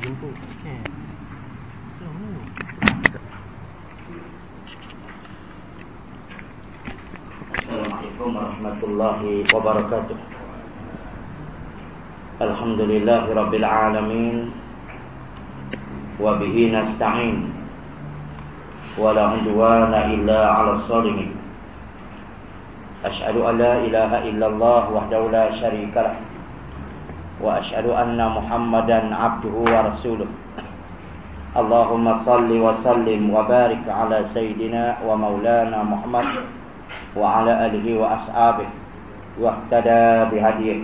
السلام عليكم ورحمة الله وبركاته. الحمد لله رب العالمين وبه نستعين ولا عدوان إلا على الصالحين. أشهد أن لا إله إلا الله وحده لا شريك له. وأشهد أن محمدا عبده ورسوله اللهم صل وسلم وبارك على سيدنا ومولانا محمد وعلى آله وأصحابه واهتدى بهديه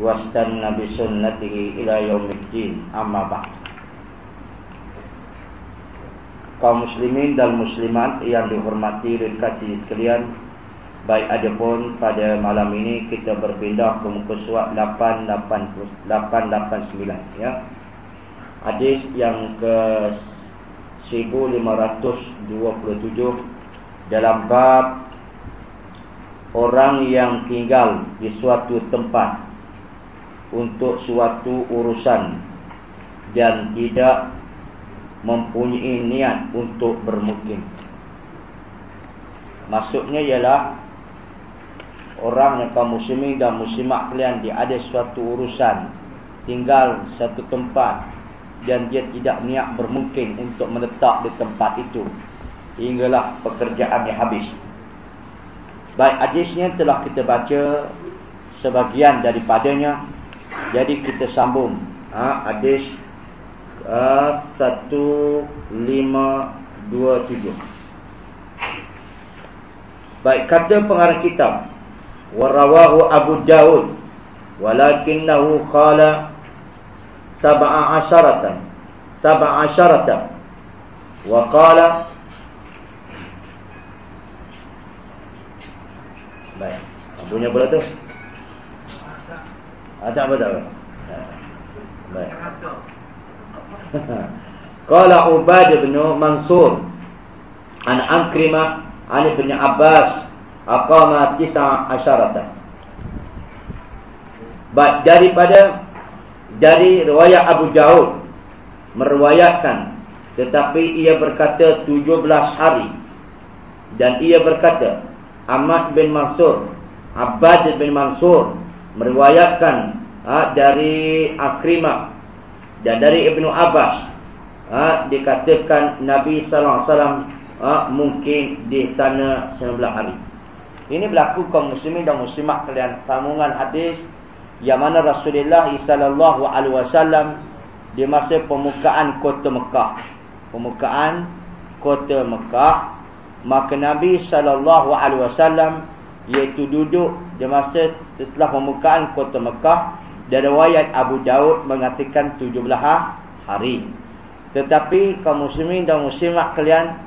واستنى بسنته إلى يوم الدين أما بعد kaum muslimin dan muslimat yang dihormati dan kasih sekalian Baik ada pun pada malam ini kita berpindah ke muka surat 889 ya. Hadis yang ke 1527 dalam bab orang yang tinggal di suatu tempat untuk suatu urusan dan tidak mempunyai niat untuk bermukim. Maksudnya ialah orang yang kaum muslimin dan muslimat kalian dia ada suatu urusan tinggal satu tempat dan dia tidak niat bermungkin untuk menetap di tempat itu. Hinggalah pekerjaannya habis. Baik hadisnya telah kita baca sebagian daripadanya. Jadi kita sambung. Ha, hadis uh, 1527 baik kata pengarang kitab warawahu Abu Dawud walakinnahu qala sab'a asharatan. Sab'a asharatan. Wa qala baik. Abunya berapa tu ada ah, apa tak baik. Qala ubad bin mansur an ankrimah an ibn abbas aqama tis'a asyaratan. Baik daripada dari riwayat Abu Daud meriwayatkan tetapi ia berkata 17 hari. Dan ia berkata Ahmad bin Mansur Abbad bin Mansur meriwayatkan ha, dari Akrimah dan dari Ibnu Abbas ha, dikatakan Nabi sallallahu alaihi wasallam ha, mungkin di sana 19 hari ini berlaku kaum muslimin dan muslimat kalian sambungan hadis yang mana Rasulullah sallallahu alaihi wasallam di masa pembukaan kota Mekah. Pembukaan kota Mekah, maka Nabi sallallahu alaihi wasallam iaitu duduk di masa setelah pembukaan kota Mekah dan riwayat Abu Daud mengatakan 17 hari. Tetapi kaum muslimin dan muslimat kalian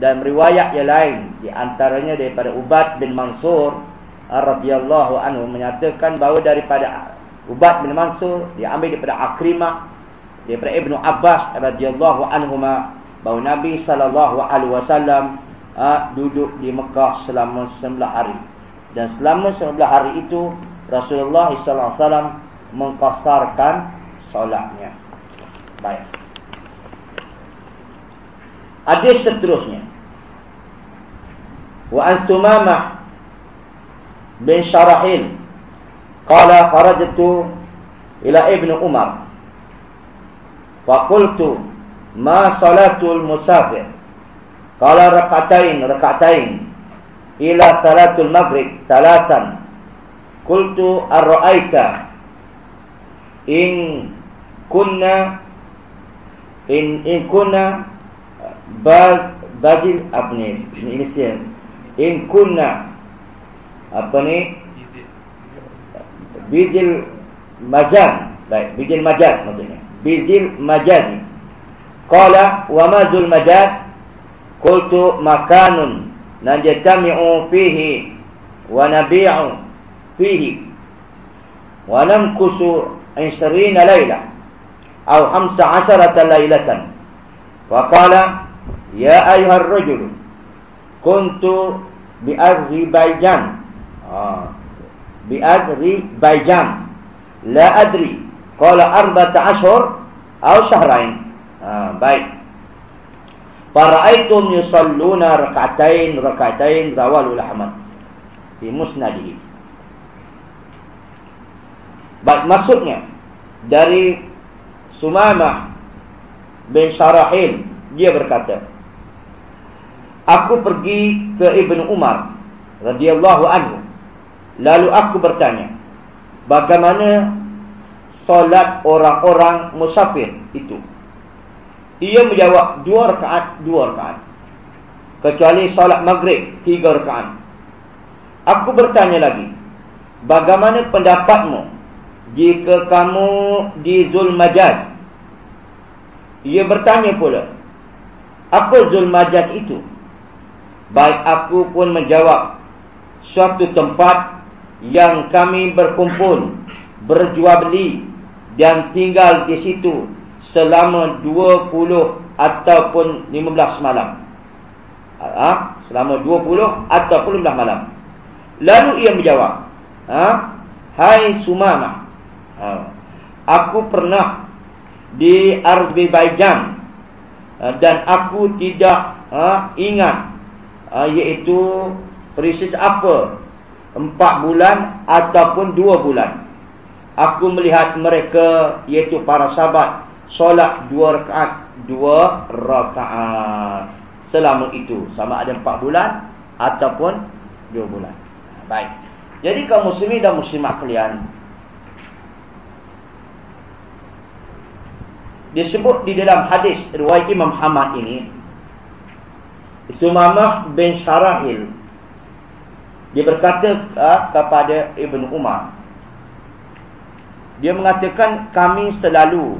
dan riwayat yang lain di antaranya daripada Ubad bin Mansur radhiyallahu anhu menyatakan bahawa daripada Ubad bin Mansur diambil daripada Akrimah daripada Ibnu Abbas radhiyallahu anhuma bahawa Nabi sallallahu alaihi wasallam duduk di Mekah selama 19 hari. Dan selama 19 hari itu Rasulullah sallallahu alaihi wasallam mengqasarkan solatnya. Baik. Hadis seterusnya وعن ثمامة بن شرحيل قال خرجت إلى ابن عمر فقلت ما صلاة المسافر قال ركعتين ركعتين إلى صلاة المغرب ثلاثا قلت أرأيت إن كنا إن إن كنا بدل أبني ini in kunna. Apa ni? Bijil majan baik bijil majaz maksudnya. Bijil majaz. Qala wa madul majaz? Qultu makanun. Najtami'u fihi wa nabi'u fihi wa namkusu 20 layla aw 15 laylatan. Wa qala ya ayyuhar rajul kuntu bi Azerbaijan. Ah. Bi Azerbaijan. La adri. Qala arba'ata ashhur Au syahrain. Ha, baik. Fara'aitum yusalluna rak'atain rak'atain rawalul Ahmad di musnadihi. Baik maksudnya dari Sumamah bin Syarahil dia berkata Aku pergi ke Ibnu Umar radhiyallahu anhu. Lalu aku bertanya bagaimana solat orang-orang musafir itu? Ia menjawab dua rakaat dua rakaat. Kecuali solat maghrib tiga rakaat. Aku bertanya lagi bagaimana pendapatmu jika kamu di Zulmajaz? Ia bertanya pula apa Zulmajaz itu baik aku pun menjawab suatu tempat yang kami berkumpul berjual beli dan tinggal di situ selama 20 ataupun 15 malam. Ha? selama 20 ataupun 15 malam. Lalu ia menjawab, ha? "Hai Sumama, ha, aku pernah di Azerbaijan ha, dan aku tidak ha, ingat ha, iaitu perisis apa? Empat bulan ataupun dua bulan. Aku melihat mereka iaitu para sahabat solat dua rakaat dua rakaat selama itu sama ada empat bulan ataupun dua bulan baik jadi kaum muslimin dan muslimat kalian disebut di dalam hadis riwayat Imam Hamad ini Sumamah bin Syarahil dia berkata uh, kepada Ibn Umar. Dia mengatakan kami selalu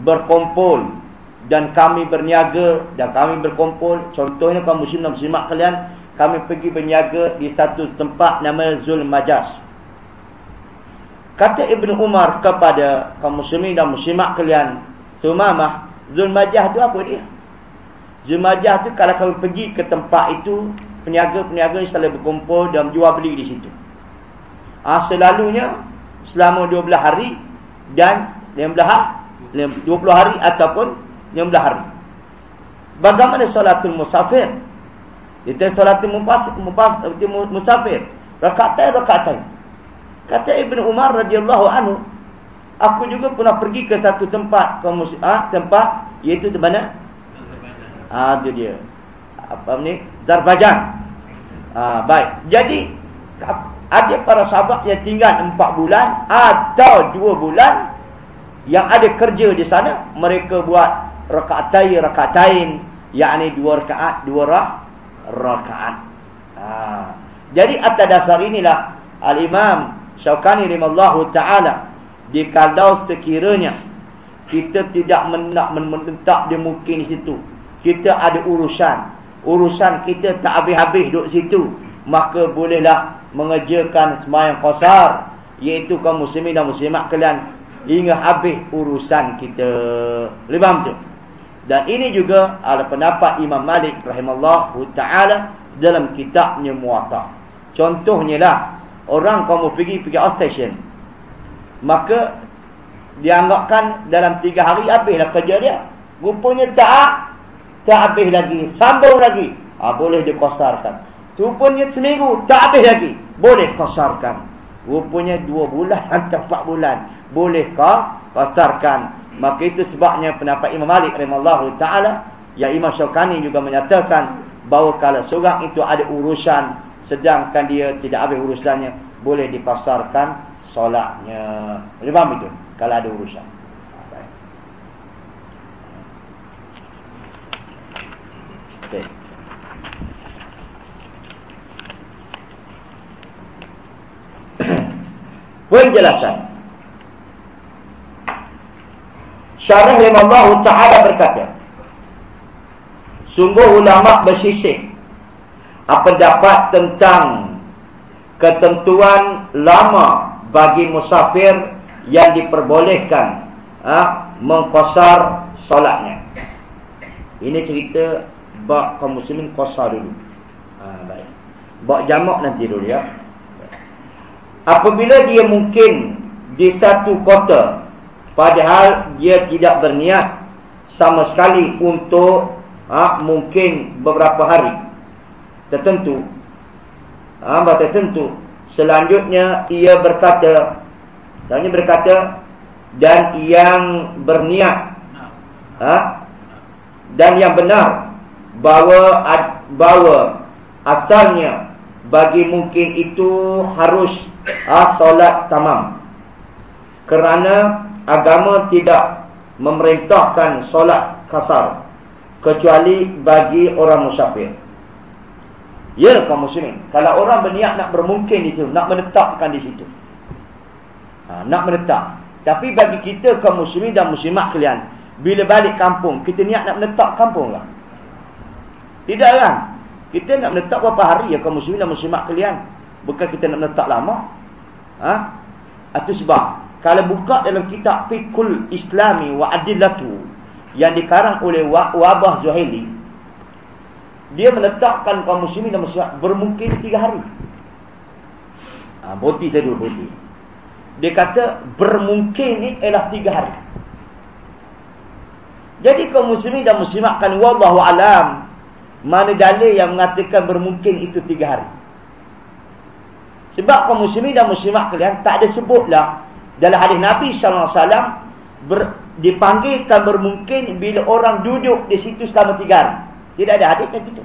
berkumpul dan kami berniaga dan kami berkumpul. Contohnya kaum muslim dan muslimat kalian kami pergi berniaga di satu tempat nama Zul Majas. Kata Ibn Umar kepada kaum muslimin dan muslimat kalian Sumamah Zul Majas tu apa dia Zul Majas tu kalau kami pergi ke tempat itu peniaga-peniaga selalu berkumpul dan jual beli di situ ha, selalunya selama 12 hari dan 15 hari 20 hari ataupun 15 hari. Bagaimana solatul musafir? Kita solatul musafir. Rakaatain rakaatain. Kata Ibn Umar radhiyallahu anhu, aku juga pernah pergi ke satu tempat ke ah, tempat iaitu di mana? Ah itu dia. Apa ni? Zarbajan. Ah baik. Jadi ada para sahabat yang tinggal 4 bulan atau 2 bulan yang ada kerja di sana mereka buat rakaatai rakaatain yakni dua rakaat dua rakaat ha. jadi atas dasar inilah al imam Syaukani rahimallahu taala dikalau sekiranya kita tidak menak menentak dia mungkin di situ kita ada urusan urusan kita tak habis-habis duduk situ maka bolehlah mengerjakan sembahyang qasar iaitu kaum muslimin dan muslimat kalian hingga habis urusan kita. Boleh faham tu? Dan ini juga adalah pendapat Imam Malik rahimallahu taala dalam kitabnya Muwatta. Contohnya lah orang kamu pergi pergi outstation. Maka dianggapkan dalam tiga hari habislah kerja dia. Rupanya tak tak habis lagi, sambung lagi. Ha, boleh dikosarkan. Rupanya seminggu tak habis lagi, boleh kosarkan. Rupanya dua bulan atau empat bulan. Bolehkah pasarkan maka itu sebabnya pendapat Imam Malik rahimallahu taala yang Imam Syaukani juga menyatakan bahawa kalau seorang itu ada urusan sedangkan dia tidak habis urusannya boleh dipasarkan solatnya. Boleh faham itu? Kalau ada urusan Okay. Penjelasan Syarah Allah Ta'ala berkata Sungguh ulama bersisik Apa dapat tentang Ketentuan lama Bagi musafir Yang diperbolehkan ha, Mengkosar solatnya Ini cerita Bak kaum muslimin kosar dulu. Ha, baik. Bak jamak nanti dulu ya. Apabila dia mungkin Di satu kota padahal dia tidak berniat sama sekali untuk ha, mungkin beberapa hari tertentu. Ha, tertentu. Selanjutnya ia berkata selanjutnya berkata dan yang berniat ha, dan yang benar bahawa bahawa asalnya bagi mungkin itu harus ha, solat tamam kerana agama tidak memerintahkan solat kasar kecuali bagi orang musafir. Ya kaum muslimin, kalau orang berniat nak bermungkin di situ, nak menetapkan di situ. Ha, nak menetap. Tapi bagi kita kaum muslimin dan muslimat kalian, bila balik kampung, kita niat nak menetap kampung lah. Tidak kan? Kita nak menetap berapa hari ya kaum muslimin dan muslimat kalian? Bukan kita nak menetap lama. Ha? Itu sebab kalau buka dalam kitab Fiqhul Islami wa Adillatu yang dikarang oleh Wabah Zuhaili dia menetapkan kaum muslimin dan muslimat bermungkin tiga hari. Ha, boti tadi dulu boti. Dia kata bermungkin ni ialah tiga hari. Jadi kaum muslimin dan muslimat kan wallahu alam mana dalil yang mengatakan bermungkin itu tiga hari. Sebab kaum muslimin dan muslimat kalian tak ada sebutlah dalam hadis Nabi sallallahu alaihi wasallam dipanggilkan bermungkin bila orang duduk di situ selama tiga hari. Tidak ada hadis yang gitu.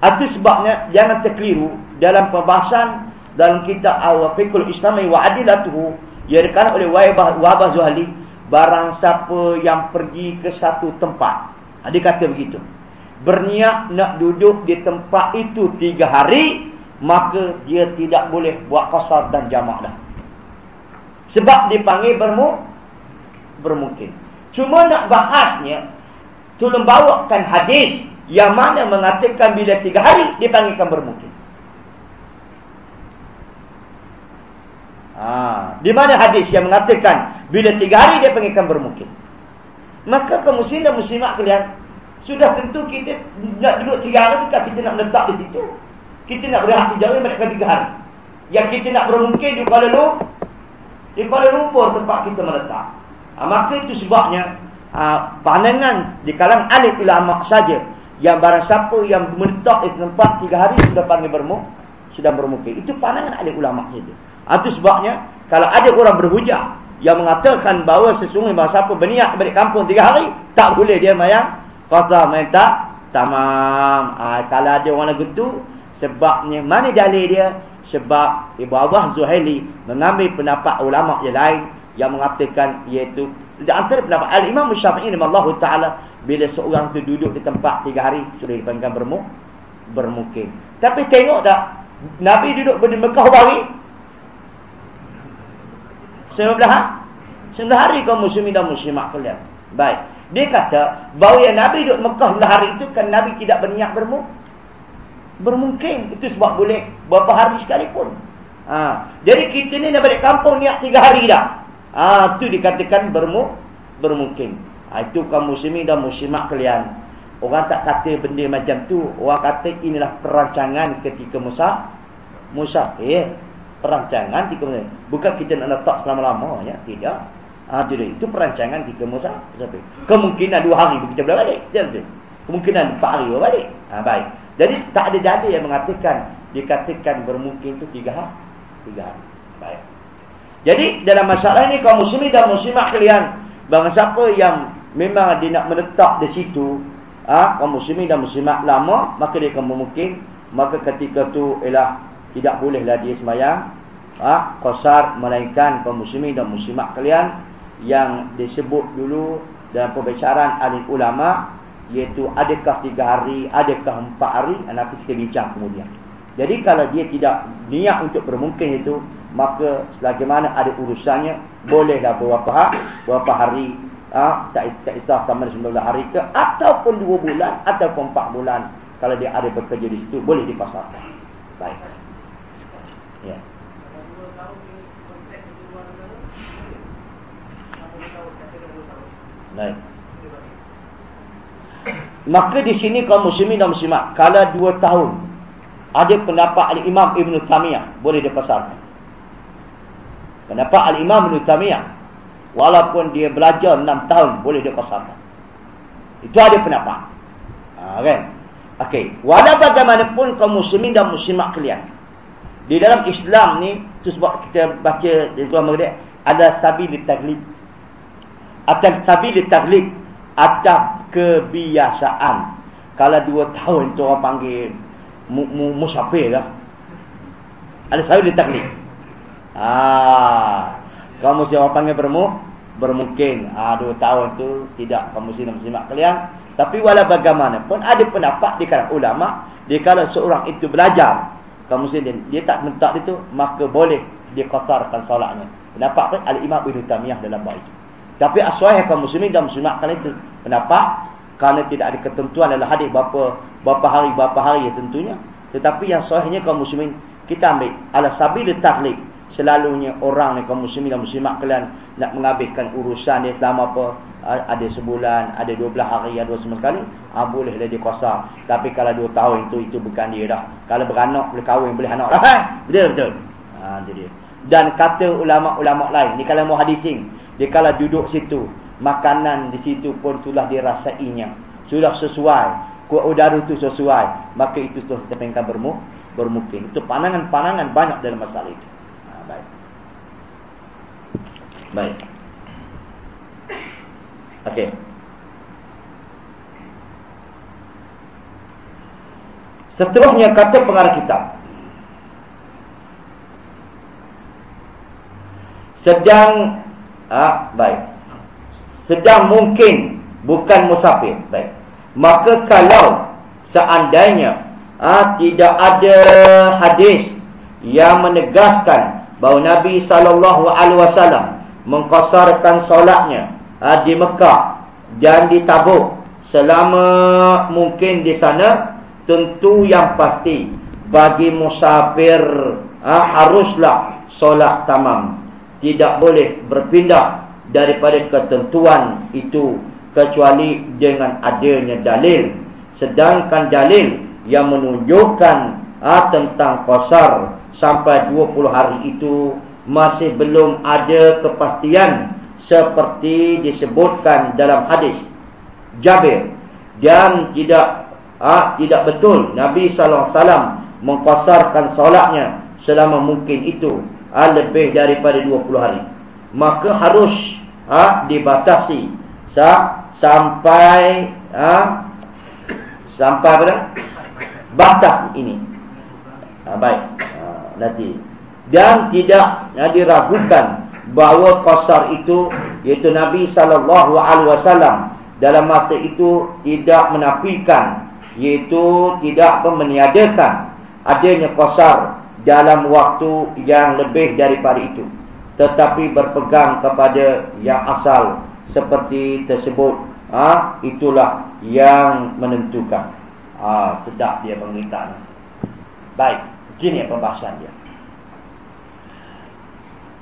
Itu sebabnya jangan terkeliru dalam pembahasan dalam kitab Al-Fiqhul Islami wa Adilatuhu yang dikatakan oleh Wahbah, Wahbah Zuhali barang siapa yang pergi ke satu tempat. Dia kata begitu. Berniat nak duduk di tempat itu tiga hari maka dia tidak boleh buat qasar dan jamak dah. Sebab dipanggil bermu bermungkin. Cuma nak bahasnya tolong bawakan hadis yang mana mengatakan bila tiga hari dipanggilkan bermungkin. Ha, di mana hadis yang mengatakan bila tiga hari dia panggilkan bermungkin. Maka kaum muslim dan muslimat kalian sudah tentu kita nak duduk tiga hari bukan kita nak letak di situ. Kita nak berehat tiga hari mereka tiga hari. Yang kita nak bermungkin di Kuala Lumpur di Kuala Lumpur tempat kita meletak. Ha, maka itu sebabnya ha, pandangan di kalangan alif ulama saja yang barang siapa yang meletak di tempat tiga hari sudah panggil bermuk, sudah bermukir. Itu pandangan alif ulama saja. Ha, itu sebabnya kalau ada orang berhujah yang mengatakan bahawa sesungguhnya barang siapa berniat balik kampung tiga hari, tak boleh dia mayang. Fasa minta tamam. Ha, kalau ada orang gitu, sebabnya mana dalil dia? sebab Ibu Abah Zuhaili mengambil pendapat ulama yang lain yang mengatakan iaitu di antara pendapat Al-Imam Syafi'i Allah Ta'ala bila seorang tu duduk di tempat tiga hari sudah dipanggilkan bermuk bermukim tapi tengok tak Nabi duduk di Mekah hari sebelah ha? sebelah hari kaum muslimin dan muslimat kalian baik dia kata bahawa yang Nabi duduk Mekah hari itu kan Nabi tidak berniat bermuk Bermungkin itu sebab boleh berapa hari sekalipun. Ha. Jadi kita ni nak balik kampung niat tiga hari dah. Ha. Itu dikatakan bermu, bermungkin. Ha. Itu kaum muslimin dan muslimat kalian. Orang tak kata benda macam tu. Orang kata inilah perancangan ketika Musa. Musa. Eh. Perancangan ketika Musa. Bukan kita nak letak selama-lama. Ya. Tidak. Ha, tidak. Itu perancangan ketika Musa. Kemungkinan dua hari kita boleh balik. Kemungkinan empat hari boleh balik. Ha, baik. Jadi tak ada dalil yang mengatakan dikatakan bermungkin itu tiga hari. Tiga hari. Baik. Jadi dalam masalah ini kaum muslimin dan muslimat kalian, bangsa siapa yang memang dia nak menetap di situ, ah ha, kaum muslimin dan muslimat lama, maka dia akan memungkin maka ketika tu ialah tidak bolehlah dia sembahyang ah ha, qasar melainkan kaum muslimin dan muslimat kalian yang disebut dulu dalam pembicaraan ahli ulama iaitu adakah tiga hari, adakah empat hari, nanti kita bincang kemudian. Jadi kalau dia tidak niat untuk bermungkin itu, maka selagi mana ada urusannya, bolehlah beberapa hari, beberapa hari, ha, tak, tak isah sama dengan 19 hari ke, ataupun dua bulan, ataupun empat bulan, kalau dia ada bekerja di situ, boleh dipasarkan. Baik. Ya. Baik. Maka di sini kaum muslimin dan muslimat kalau dua tahun ada pendapat al-Imam Ibn Tamiyah boleh dipasarkan. Pendapat al-Imam Ibn Tamiyah Walaupun dia belajar 6 tahun boleh dia qasarkan. Itu ada pendapat. Ha, kan? Okey, walau bagaimanapun kaum muslimin dan muslimat kalian. Di dalam Islam ni, tu sebab kita baca di tuan dia ada sabil taglib. Atau sabil taglib atau kebiasaan. Kalau dua tahun tu orang panggil mu, mu, musafir lah. Ada sabil taglib. Ah, kamu siapa panggil bermu? Bermungkin ah dua tahun tu tidak kamu sini muslimat kalian tapi walau bagaimanapun ada pendapat di kalangan ulama, di kalau seorang itu belajar kaum muslimin dia tak mentak itu maka boleh dia qasarkan solatnya. Pendapat pun al-Imam Ibnu Taimiyah dalam bab itu. Tapi aswahih kaum muslimin dan kali itu pendapat kerana tidak ada ketentuan dalam hadis berapa berapa hari berapa hari ya tentunya. Tetapi yang sahihnya kaum muslimin kita ambil ala sabil taklif selalunya orang ni kaum muslimin dan muslimat kalian nak menghabiskan urusan dia selama apa ada sebulan, ada dua belah hari, ada semua sekali, ah bolehlah dia kuasa. Tapi kalau dua tahun itu itu bukan dia dah. Kalau beranak boleh kahwin, boleh anak dah. Betul betul. Ha dia. Dan kata ulama-ulama lain, ni kalau mau hadisin, dia kalau duduk situ, makanan di situ pun itulah dirasainya. Sudah sesuai, kuat udara itu sesuai, maka itu tu terpengkan bermu bermungkin. Itu pandangan-pandangan banyak dalam masalah itu. Ha, baik. Baik. Okey. Seterusnya kata pengarah kitab. Sedang ah baik. Sedang mungkin bukan musafir, baik. Maka kalau seandainya ah tidak ada hadis yang menegaskan bahawa Nabi sallallahu alaihi wasallam mengqasarkan solatnya ha, di Mekah dan di Tabuk selama mungkin di sana tentu yang pasti bagi musafir ha, haruslah solat tamam tidak boleh berpindah daripada ketentuan itu kecuali dengan adanya dalil. Sedangkan dalil yang menunjukkan ha, tentang qasar sampai 20 hari itu masih belum ada kepastian seperti disebutkan dalam hadis Jabir. Dan tidak ah tidak betul Nabi sallallahu alaihi wasallam mengqasarkan solatnya selama mungkin itu ah, lebih daripada 20 hari. Maka harus ah dibatasi. Sa sampai ah sampai pada batas ini. Ah, baik. Ah, nanti. Dan tidak ah, diragukan bahawa qasar itu iaitu Nabi sallallahu alaihi wasallam dalam masa itu tidak menafikan iaitu tidak meniadakan adanya qasar dalam waktu yang lebih daripada itu. Tetapi berpegang kepada yang asal seperti tersebut ha, itulah yang menentukan. Ha, sedap dia mengikat baik begini pembahasan dia.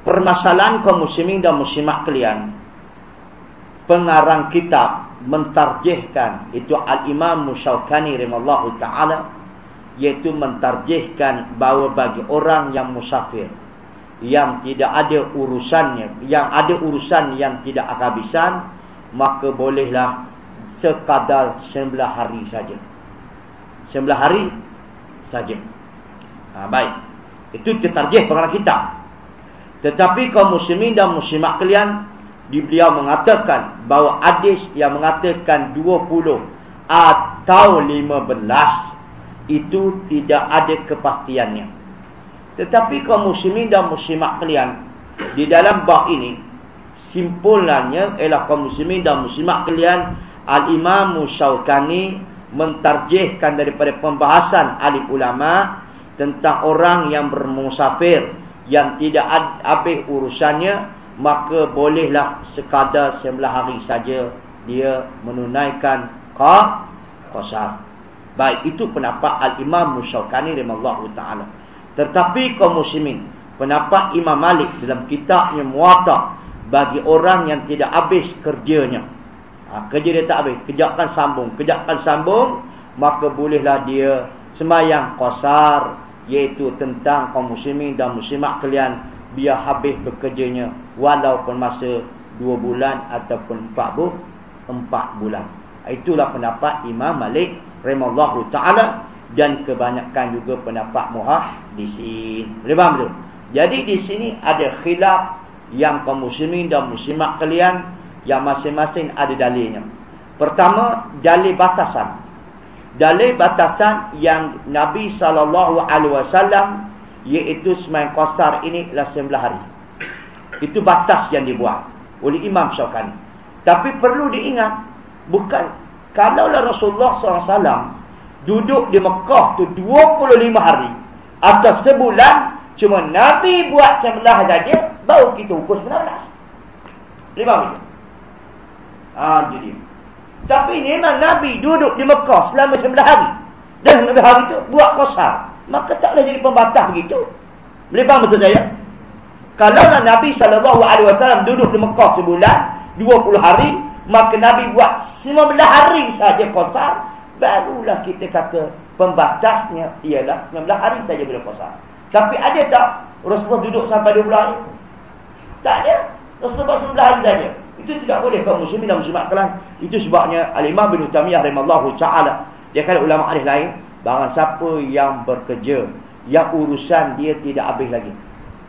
Permasalahan kaum muslimin dan muslimat kalian pengarang kitab mentarjihkan itu al-imam musyaukani rimallahu ta'ala iaitu mentarjihkan bahawa bagi orang yang musafir yang tidak ada urusannya yang ada urusan yang tidak kehabisan maka bolehlah sekadar 19 hari saja. 19 hari saja. Ha, baik. Itu tertarjih pengarang kitab tetapi kaum muslimin dan muslimat kalian di beliau mengatakan bahawa hadis yang mengatakan 20 atau 15 itu tidak ada kepastiannya. Tetapi kaum muslimin dan muslimat kalian di dalam bab ini simpulannya ialah kaum muslimin dan muslimat kalian Al-Imam Musyaukani mentarjihkan daripada pembahasan alim ulama tentang orang yang bermusafir yang tidak habis urusannya maka bolehlah sekadar sebelah hari saja dia menunaikan qa qasar baik itu pendapat al-imam musyaukani rahimallahu taala tetapi kaum muslimin pendapat imam malik dalam kitabnya muwatta bagi orang yang tidak habis kerjanya ha, kerja dia tak habis kejapkan sambung kejapkan sambung maka bolehlah dia sembahyang qasar iaitu tentang kaum muslimin dan muslimat kalian biar habis bekerjanya walaupun masa dua bulan ataupun empat bu empat bulan. Itulah pendapat Imam Malik rahimallahu taala dan kebanyakan juga pendapat muhaddisin. Boleh faham tu? Jadi di sini ada khilaf yang kaum muslimin dan muslimat kalian yang masing-masing ada dalilnya. Pertama, dalil batasan. Dalil batasan yang Nabi sallallahu alaihi wasallam iaitu semain qasar ini adalah 19 hari. Itu batas yang dibuat oleh Imam Syaukani. Tapi perlu diingat bukan kalaulah Rasulullah SAW duduk di Mekah tu 25 hari atau sebulan cuma Nabi buat sebelah saja baru kita ukur 19 lima minit ah jadi tapi ni memang Nabi duduk di Mekah selama sebelah hari. Dan sebelah hari tu buat kosar. Maka tak boleh jadi pembatas begitu. Boleh faham maksud saya. Kalau Nabi SAW duduk di Mekah sebulan 20 hari maka Nabi buat 19 hari saja kosar barulah kita kata pembatasnya ialah 19 hari saja boleh kosar tapi ada tak Rasulullah duduk sampai 20 hari? Tak ada. Rasulullah 19 hari saja. Itu tidak boleh kaum muslimin dan muslimat kalian itu sebabnya Al-Imam bin Utamiyah rahimahullahu taala dia kata ulama ahli lain barang siapa yang bekerja yang urusan dia tidak habis lagi.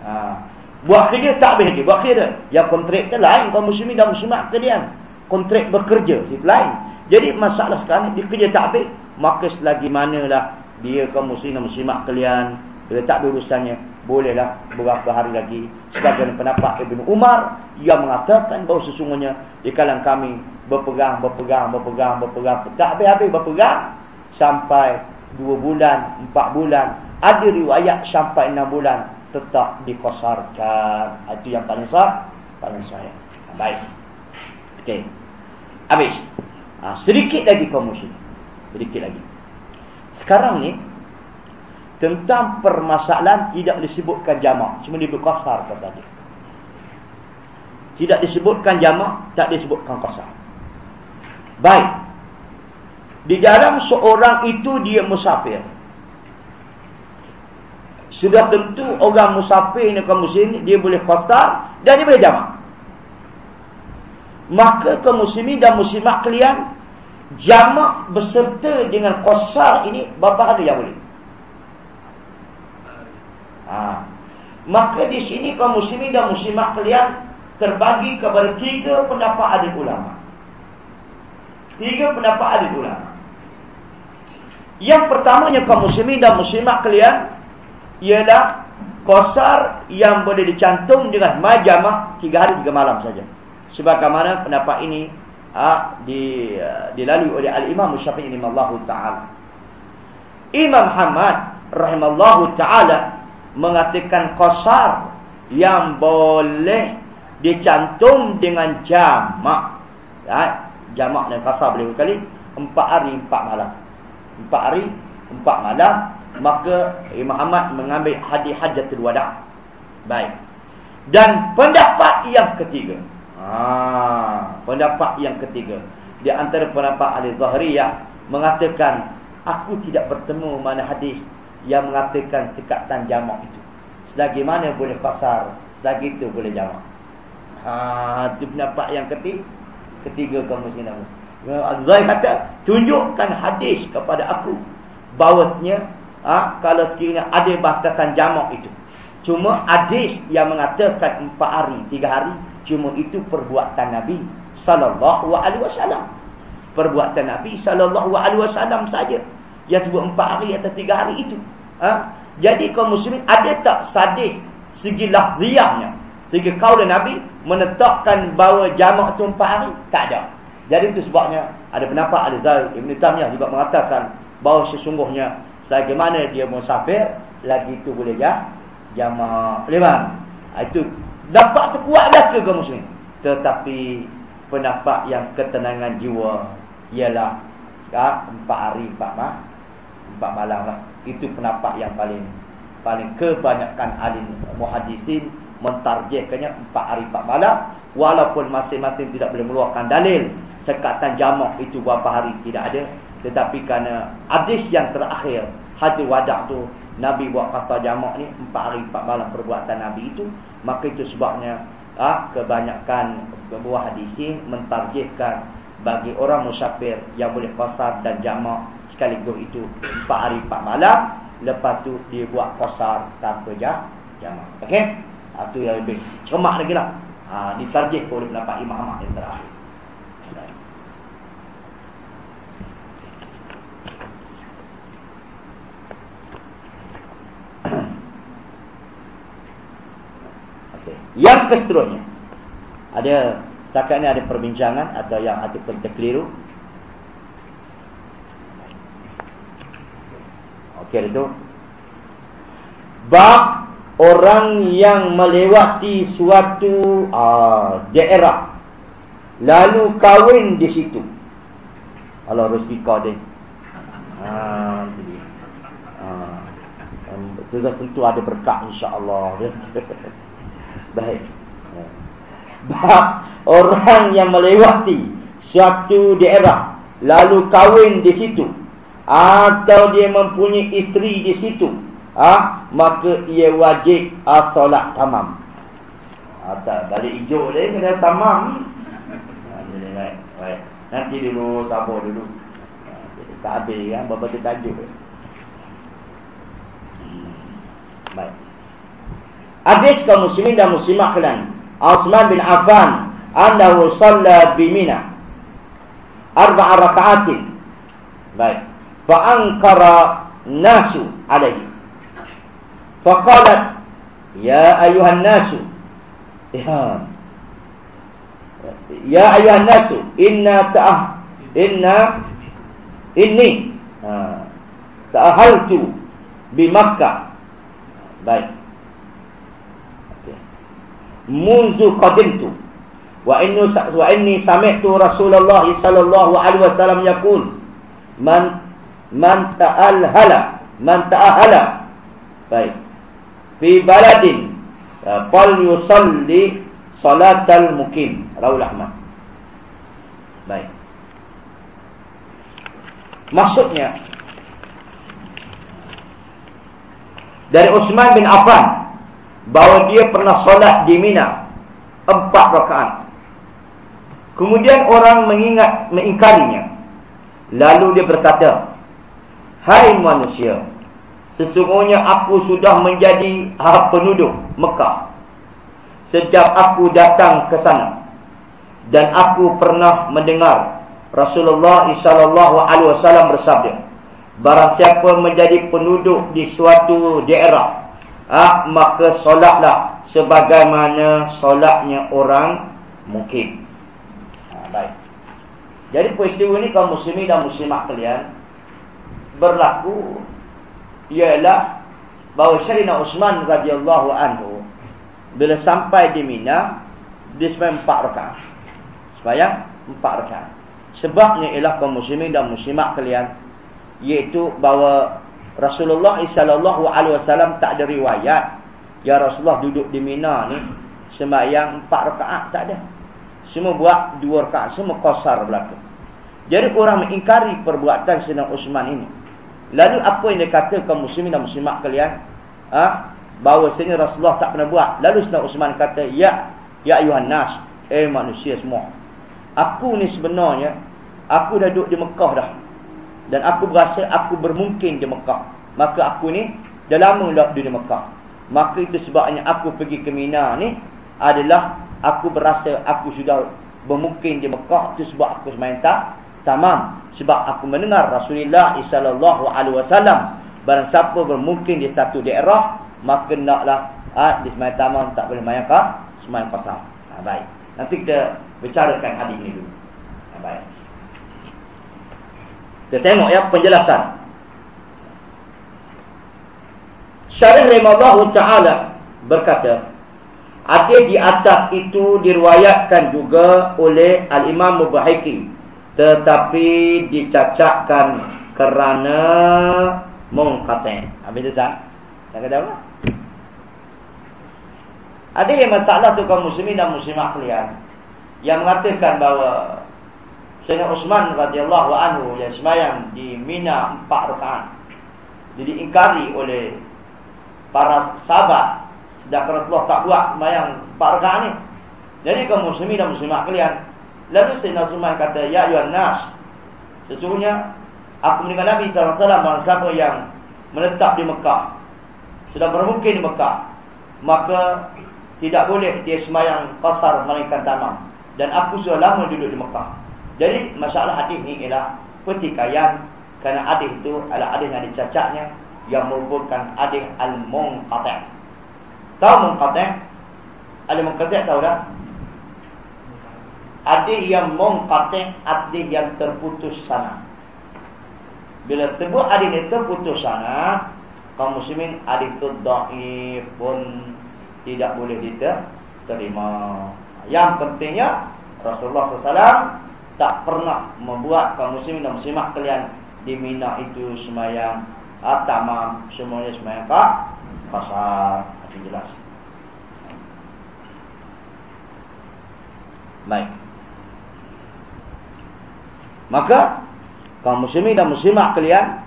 Ha. buat kerja tak habis lagi. Buat kerja yang kontrak dia lain kaum muslimin dan muslimat kalian kontrak bekerja situ lain. Jadi masalah sekarang ni dia kerja tak habis, maka selagi manalah dia kaum muslim dan muslimat kalian bila tak berurusannya bolehlah beberapa hari lagi sebagai pendapat Ibnu Umar yang mengatakan bahawa sesungguhnya di kalangan kami berpegang berpegang berpegang berpegang tak habis-habis berpegang sampai 2 bulan 4 bulan ada riwayat sampai 6 bulan tetap dikosarkan. Itu yang paling sah paling saya baik okey Habis. Ha, sedikit lagi kaum muslim. Sedikit lagi. Sekarang ni tentang permasalahan tidak disebutkan jamak, cuma disebut qasar saja. Tidak disebutkan jamak, tak disebutkan qasar. Baik. Di dalam seorang itu dia musafir. Sudah tentu orang musafir ni kaum muslim dia boleh qasar dan dia boleh jamak maka kaum muslimin dan muslimat kalian jamak beserta dengan qasar ini berapa hari yang boleh. Ha. maka di sini kaum muslimin dan muslimat kalian terbagi kepada tiga pendapat adik ulama. Tiga pendapat adik ulama. Yang pertamanya kaum muslimin dan muslimat kalian ialah qasar yang boleh dicantum dengan majamah tiga hari tiga malam saja sebagaimana pendapat ini ha, di, uh, dilalui oleh al-Imam Syafi'i rahimallahu taala. Imam Hamad rahimallahu taala mengatakan qasar yang boleh dicantum dengan jamak. Ya, jamak dan qasar boleh kali empat hari empat malam. Empat hari empat malam maka Imam Ahmad mengambil hadis hajatul wada. Baik. Dan pendapat yang ketiga Ha, pendapat yang ketiga di antara pendapat ahli Zahriyah mengatakan aku tidak bertemu mana hadis yang mengatakan sekatan jamak itu. Selagi mana boleh kasar, selagi itu boleh jamak. Ha, itu pendapat yang ketiga, ketiga kaum muslimin. Al-Zahir kata, tunjukkan hadis kepada aku bahawasanya ha, kalau sekiranya ada batasan jamak itu. Cuma hadis yang mengatakan empat hari, tiga hari Cuma itu perbuatan Nabi sallallahu alaihi wasallam. Perbuatan Nabi sallallahu alaihi wasallam saja. Yang sebut empat hari atau tiga hari itu. Ha? Jadi kaum muslimin ada tak sadis segi lafziahnya? Segi kaul Nabi menetapkan bahawa jamak itu empat hari? Tak ada. Jadi itu sebabnya ada pendapat ada Zal Ibn Tamiyah juga mengatakan bahawa sesungguhnya selagi mana dia musafir lagi itu boleh jah jamak. Boleh Itu Dapat tu kuat dah ke kaum muslim. Tetapi pendapat yang ketenangan jiwa ialah sekarang empat hari empat malam empat malam lah. Itu pendapat yang paling paling kebanyakan alim muhadisin mentarjihkannya empat hari empat malam walaupun masing-masing tidak boleh meluahkan dalil sekatan jamak itu berapa hari tidak ada tetapi kerana hadis yang terakhir hadis wadah tu Nabi buat kasar jamak ni empat hari empat malam perbuatan Nabi itu maka itu sebabnya ah kebanyakan buah hadis mentarjihkan bagi orang musafir yang boleh qasar dan jamak sekaligus itu 4 hari 4 malam. Lepas tu dia buat qasar tanpa jam jamak. Okey? Itu yang lebih cermat lagi lah. Ha, ditarjih oleh pendapat Imam Ahmad yang terakhir yang keseterusnya ada Setakat ini ada perbincangan atau yang ada terkeliru. Okey itu. Bab orang yang melewati suatu uh, daerah lalu kahwin di situ. Allah rezeki dia. Ha, ha, tentu ada berkah insya-Allah. Baik. Bab orang yang melewati suatu daerah lalu kahwin di situ atau dia mempunyai isteri di situ ah maka ia wajib ah, solat tamam. Ah, tak balik hijau dia kena tamam. Ah, nanti dulu sabar dulu. Ah, tak habis kan tu tajuk hmm. baik Hadis kaum muslimin dan muslimah kalian Osman bin Affan annahu shalla bi Mina arba'a raka'atin. Baik. Fa ankara nasu alaihi. Fa qalat ya ayuhan nasu ya ya ayuhan nasu inna ta'ah inna inni ha, ta'ahaltu bi Makkah. Baik qadimtu wa inni wa inni sami'tu Rasulullah sallallahu alaihi wasallam yaqul man man ta'alhala man ta'ahala. Baik. Fi baladin ya, fal yusalli salatal mukim rawul ahmad. Baik. Maksudnya dari Utsman bin Affan bahawa dia pernah solat di Mina empat rakaat. Kemudian orang mengingat mengingkarinya. Lalu dia berkata, "Hai manusia, sesungguhnya aku sudah menjadi penduduk Mekah sejak aku datang ke sana dan aku pernah mendengar Rasulullah sallallahu alaihi wasallam bersabda, barang siapa menjadi penduduk di suatu daerah ah maka solatlah sebagaimana solatnya orang mungkin. Ha, baik. Jadi peristiwa ini kaum muslimin dan muslimat kalian berlaku ialah bahawa Sayyidina Utsman radhiyallahu anhu bila sampai di Mina dia sembahyang empat rakaat. Sembahyang empat rakaat. Sebabnya ialah kaum muslimin dan muslimat kalian iaitu bahawa Rasulullah sallallahu alaihi wasallam tak ada riwayat ya Rasulullah duduk di Mina ni sembahyang 4 rakaat tak ada. Semua buat 2 rakaat, semua qasar berlaku. Jadi orang mengingkari perbuatan Sayyidina Utsman ini. Lalu apa yang dia kata kaum muslimin dan muslimat kalian? Ha? Bahawa Sayyidina Rasulullah tak pernah buat. Lalu Sayyidina Utsman kata, "Ya, ya ayuhan nas, eh manusia semua. Aku ni sebenarnya aku dah duduk di Mekah dah dan aku berasa aku bermungkin di Mekah. Maka aku ni dah lama dah di Mekah. Maka itu sebabnya aku pergi ke Mina ni adalah aku berasa aku sudah bermungkin di Mekah. Itu sebab aku semain tak tamam. Sebab aku mendengar Rasulullah wasallam barang siapa bermungkin di satu daerah maka naklah ah di semain tamam tak boleh main kah? Semain kosong. Ha, baik. Nanti kita bicarakan hadis ini dulu. Ha, baik. Kita tengok ya penjelasan. Syarih Rahimahullah Ta'ala berkata, ada di atas itu diriwayatkan juga oleh Al-Imam Mubahiki. Tetapi dicacakkan kerana mengkatakan. Habis itu sah? Tak kata apa? Ada yang masalah tu kaum muslimin dan muslimah kalian. Yang mengatakan bahawa Sayyidina Utsman radhiyallahu anhu yang sembahyang di Mina empat rakaat. Jadi ingkari oleh para sahabat sedangkan Rasulullah tak buat sembahyang empat rakaat ni. Jadi kaum muslimin dan muslimat kalian, lalu Sayyidina Utsman kata, "Ya ayuhan nas, sesungguhnya aku mendengar Nabi sallallahu alaihi wasallam siapa yang menetap di Mekah, sudah bermukim di Mekah, maka tidak boleh dia semayang qasar melainkan tamam. Dan aku sudah lama duduk di Mekah. Jadi masalah hadis ni ialah pertikaian kerana hadis itu adalah hadis yang dicacatnya yang merupakan hadis al-munqati'. Tahu munqati'? Al-munqati' tahu tak? Hadis yang munqati', hadis yang terputus sana. Bila terbuk hadis itu terputus sana, kaum muslimin hadis itu dhaif pun tidak boleh diterima. Yang pentingnya Rasulullah SAW tak pernah membuat kaum muslimin dan muslimat kalian di Mina itu semayang atamam semuanya semayang kak pasar itu jelas. Baik. Maka kaum muslimin dan muslimat kalian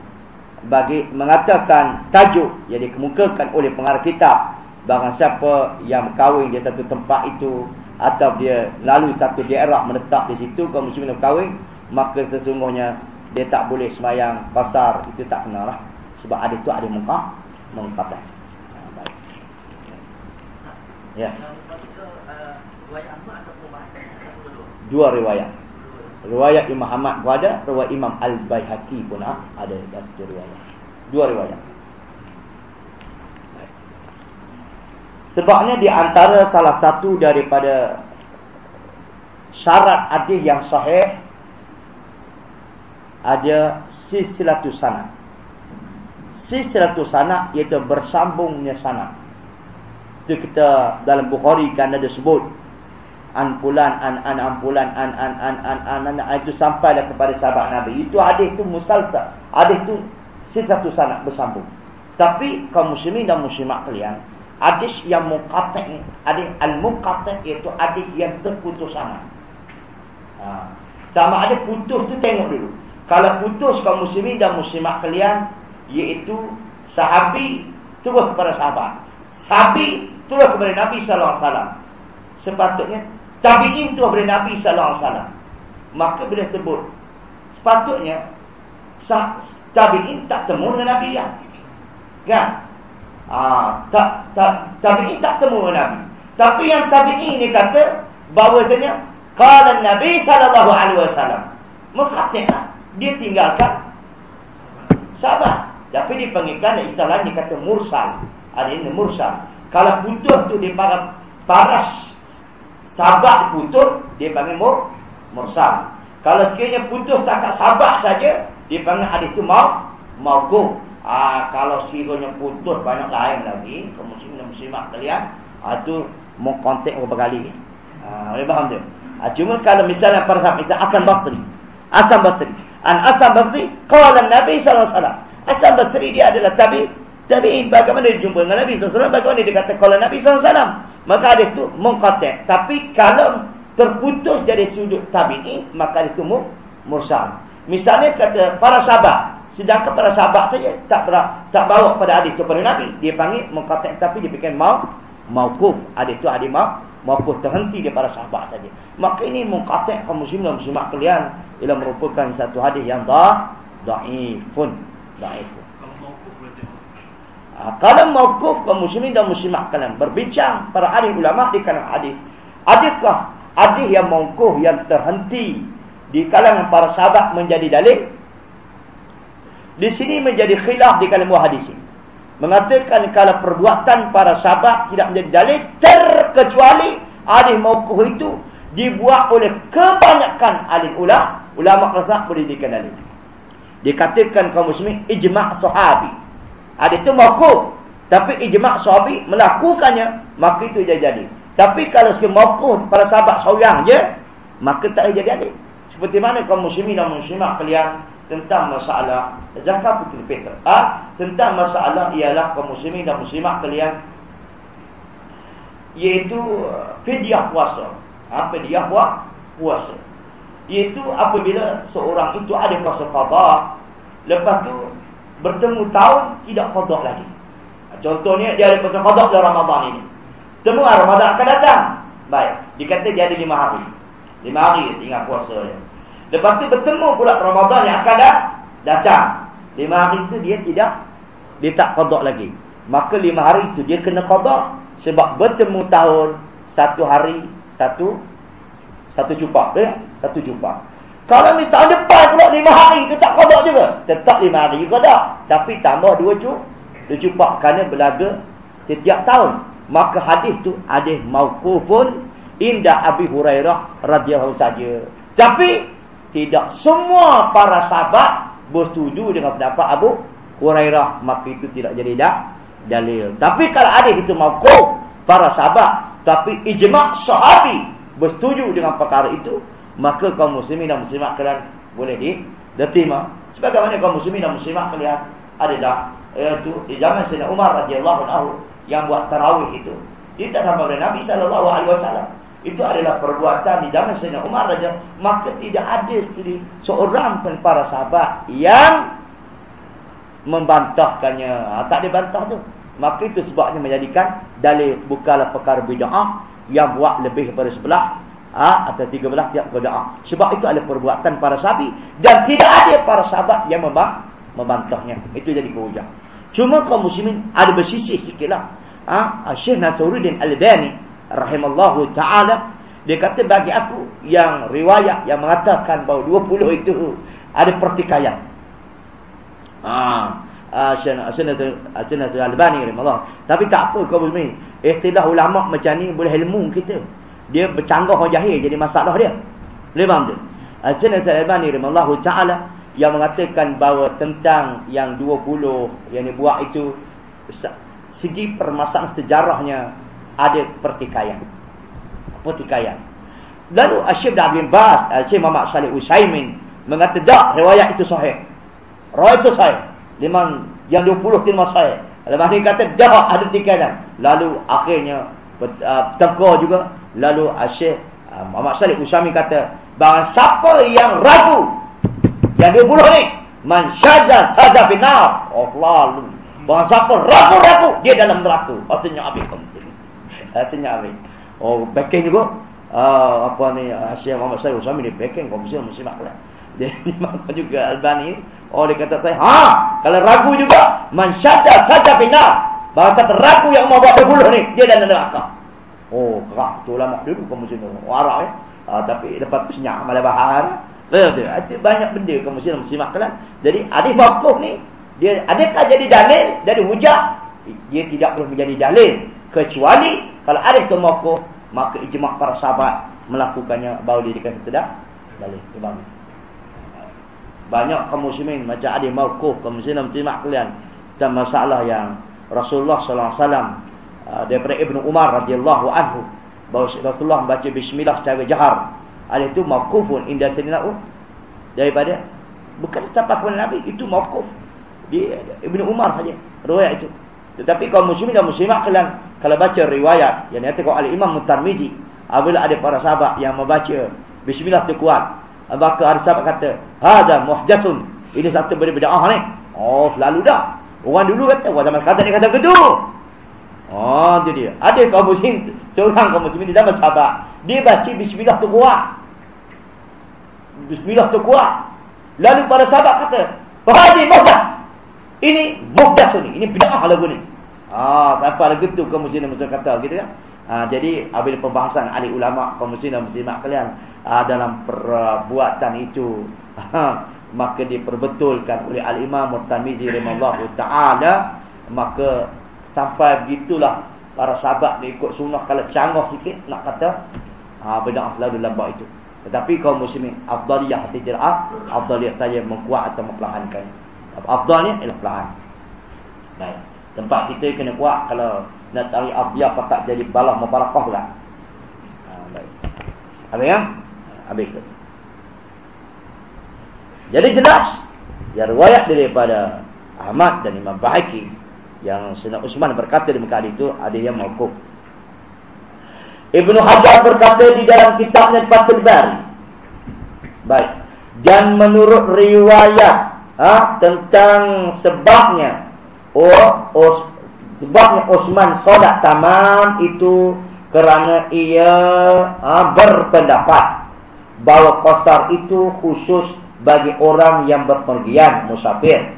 bagi mengatakan tajuk yang dikemukakan oleh pengarah kitab barang siapa yang berkahwin di satu tempat itu atau dia lalu satu daerah menetap di situ kaum muslimin berkahwin maka sesungguhnya dia tak boleh semayang pasar. Itu tak kena lah. Sebab ada tu ada muka mengkata ya. Dua riwayat. Riwayat Imam Ahmad pun ada riwayat Imam Al-Baihaqi pun ada satu riwayat. Dua riwayat sebabnya di antara salah satu daripada syarat hadis yang sahih ada silsilatus sanad. Silsilatus sanad iaitu bersambungnya sanad. Itu kita dalam Bukhari kan ada sebut an fulan an an an fulan an an an an an, an, itu sampai dah kepada sahabat Nabi. Itu hadis itu musalta. Hadis itu silsilatus sanad bersambung. Tapi kaum muslimin dan muslimat kalian, hadis yang muqatta' hadis al-muqatta' iaitu hadis yang terputus sanad. Ha. Sama ada putus tu tengok dulu. Kalau putus kaum muslimin dan muslimat kalian Iaitu sahabi turun kepada sahabat Sahabi turun kepada Nabi SAW Sepatutnya Tabi'in turun kepada Nabi SAW Maka bila sebut Sepatutnya Tabi'in tak temu dengan Nabi ya? Kan? Ah, tak, tak, tabi'in tak temu Nabi Tapi yang tabi'in ni kata Bahawasanya Kala Nabi SAW Mengatakan dia tinggalkan sahabat. Tapi dipanggilkan istilah lain dikata mursal. Ada ini mursal. Kalau putus tu dia para paras sahabat putus dia panggil mur, mursal. Kalau sekiranya putus tak kat sahabat saja dia panggil hadis tu mau mauquf. Ah kalau sekiranya putus banyak lain lagi kaum muslimin dan muslimat kalian ah tu mau kontak berapa kali. Ah boleh faham tu? Ah cuma kalau misalnya sahabat misal Hasan Basri. Hasan Basri An Asam Basri qala Nabi sallallahu alaihi wasallam. Asam Basri dia adalah tabi tabi'in bagaimana dia jumpa dengan Nabi sallallahu alaihi wasallam bagaimana dia kata qala Nabi sallallahu alaihi wasallam. Maka ada itu munqati'. Tapi kalau terputus dari sudut tabi'in maka itu mursal. Misalnya kata para sahabat sedangkan para sahabat saja tak ber, tak bawa pada hadis kepada Nabi. Dia panggil munqati' tapi dia bikin mau mauquf. Hadis itu hadis mau mauquf terhenti dia para sahabat saja. Maka ini munqati' kaum muslimin dan muslimat kalian ialah merupakan satu hadis yang dah dhaifun dhaifun ha, kalau mauquf kaum muslimin dan muslimat kalian berbincang para ahli ulama di kalangan hadis adakah hadis yang mauquf yang terhenti di kalangan para sahabat menjadi dalil di sini menjadi khilaf di kalangan muhaddis mengatakan kalau perbuatan para sahabat tidak menjadi dalil terkecuali hadis mauquf itu dibuat oleh kebanyakan alim ulama Ulama kelas boleh dikenali. Dikatakan kaum muslimin ijma' sahabi. Ada itu mauquf. Tapi ijma' sahabi melakukannya, maka itu jadi jadi. Tapi kalau sekali mauquf para sahabat seorang je, maka tak jadi jadi. Seperti mana kaum muslimin dan muslimat kalian tentang masalah zakat putri fitr. Ah, tentang masalah ialah kaum muslimin dan muslimat kalian iaitu fidyah puasa. Ha, fidyah puasa. Iaitu apabila seorang itu ada kuasa qada Lepas tu bertemu tahun tidak qada lagi Contohnya dia ada kuasa qada dalam Ramadan ini Temu Ramadan akan datang Baik. Dia kata dia ada lima hari. Lima hari ingat puasa dia. Lepas tu bertemu pula Ramadan yang akan datang. Lima hari itu dia tidak dia tak qada lagi. Maka lima hari itu dia kena qada sebab bertemu tahun satu hari satu satu cupak ya? satu cupak. Kalau ni tahun depan pula lima hari itu tak qada juga. Tetap lima hari juga tak. Tapi tambah dua cupak. Dua cupak kerana berlaga setiap tahun. Maka hadis tu hadis mauqufun indah Abi Hurairah radhiyallahu saja. Tapi tidak semua para sahabat bersetuju dengan pendapat Abu Hurairah maka itu tidak jadi dah dalil. Tapi kalau hadis itu mauquf para sahabat tapi ijma' sahabi bersetuju dengan perkara itu maka kaum muslimin dan muslimat kalian boleh di diterima. Sebagaimana kaum muslimin dan muslimat kalian ada dah iaitu di zaman Sayyidina Umar radhiyallahu anhu yang buat tarawih itu. Dia tak sampai dengan Nabi sallallahu alaihi wasallam. Itu adalah perbuatan di zaman Sayyidina Umar saja. Maka tidak ada sendiri seorang pun para sahabat yang membantahkannya. Ha, tak dibantah tu. Maka itu sebabnya menjadikan dalil bukanlah perkara bid'ah yang buat lebih daripada sebelah ha, atau tiga belah tiap bid'ah. Sebab itu adalah perbuatan para sahabat dan tidak ada para sahabat yang membantahnya. Itu jadi kehujah. Cuma kaum muslimin ada bersisih sikitlah. Ha? Syekh Nasruddin Al-Albani rahimallahu taala dia kata bagi aku yang riwayat yang mengatakan bahawa 20 itu ada pertikaian. Ha. Syekh Syekh Al-Albani rahimallahu. Tapi tak apa kaum muslimin. Ikhtilaf ulama macam ni boleh ilmu kita. Dia bercanggah orang jahil jadi masalah dia. Boleh faham tu? Syekh Al-Albani rahimallahu taala yang mengatakan bahawa tentang yang 20 yang dibuat itu segi permasalahan sejarahnya ada pertikaian. Pertikaian. Lalu Syekh Abdul Bas, Syekh Muhammad Salih Usaimin mengatakan tak riwayat itu sahih. Riwayat itu sahih. Liman yang 20 itu sahih. Lepas ni kata dah ada pertikaian. Lalu akhirnya uh, tengkar juga. Lalu Syekh uh, Muhammad Salih Usaimin kata bahawa siapa yang ragu yang 20 ni man syaja saja binar. Allah. Bang siapa ragu-ragu dia dalam neraka. Artinya habis kamu Artinya habis. Oh, backing juga. Uh, apa ni Syekh Muhammad Syarif Usami ni backing kaum muslim lah. Dia ni juga Albani. Oh dia kata saya, ha, kalau ragu juga man saja binar. Bahasa ragu yang mau buat 20 ni dia dalam neraka. Oh, kerak tu ulama dulu muslim. Warak eh. Uh, tapi tu senyap malam bahar. Betul. Banyak benda kaum muslim kelan. Jadi hadis mauquf ni dia adakah jadi dalil dari hujah? Dia tidak perlu menjadi dalil kecuali kalau ada itu mauquf maka ijma' para sahabat melakukannya baru dia tidak dalil. Imam. Banyak kaum muslimin macam ada mauquf kaum muslim muslimat kalian dan masalah yang Rasulullah sallallahu alaihi wasallam uh, daripada Ibnu Umar radhiyallahu anhu bahawa Rasulullah membaca bismillah secara jahar ada itu mauqufun inda sayyidina uh, daripada bukan tapak kepada Nabi itu mauquf di Ibnu Umar saja riwayat itu tetapi kaum muslimin dan muslimat kalian kalau baca riwayat yang dikatakan oleh Imam Mutarmizi apabila ada para sahabat yang membaca bismillah tu kuat. Maka ada sahabat kata hadza muhdatsun. Ini satu berbeda ah ni. Oh selalu dah. Orang dulu kata orang zaman sekarang ni kata begitu Oh, jadi ada kaum muslim seorang kaum muslim di zaman sahabat dia baca bismillah tu kuat. Bismillah tu kuat. Lalu para sahabat kata, "Hadi muhdas." Ini muhdas ni. Ini bid'ah lagu ni. Ah, apa lagu tu kaum muslim muslim kata gitu kan? Ah, jadi apabila pembahasan ahli ulama kaum muslim dan muslimat kalian ah, dalam perbuatan itu ah, maka diperbetulkan oleh al-Imam Murtamizi rahimahullah taala maka sampai begitulah para sahabat ni ikut sunnah kalau canggah sikit nak kata ah bid'ah selalu dalam bab itu tetapi kaum muslimin afdaliyah tidak afdaliyah saja mengkuat atau memperlahankan. Afdalnya ialah perlahan. Baik. Tempat kita kena kuat kalau nak tarik afdaliyah pakat jadi balah mubarakah pula. Ha, baik. Habis ya? Habis tu. Jadi jelas ya riwayat daripada Ahmad dan Imam Bahaki yang Sayyidina Utsman berkata di Mekah itu ada yang mauquf Ibnu Hajar berkata di dalam kitabnya Fathul Bari. Baik. Dan menurut riwayat ha, tentang sebabnya. Oh, os, sebabnya Osman solat tamam itu kerana ia ha, berpendapat bahawa qasar itu khusus bagi orang yang berpergian musafir.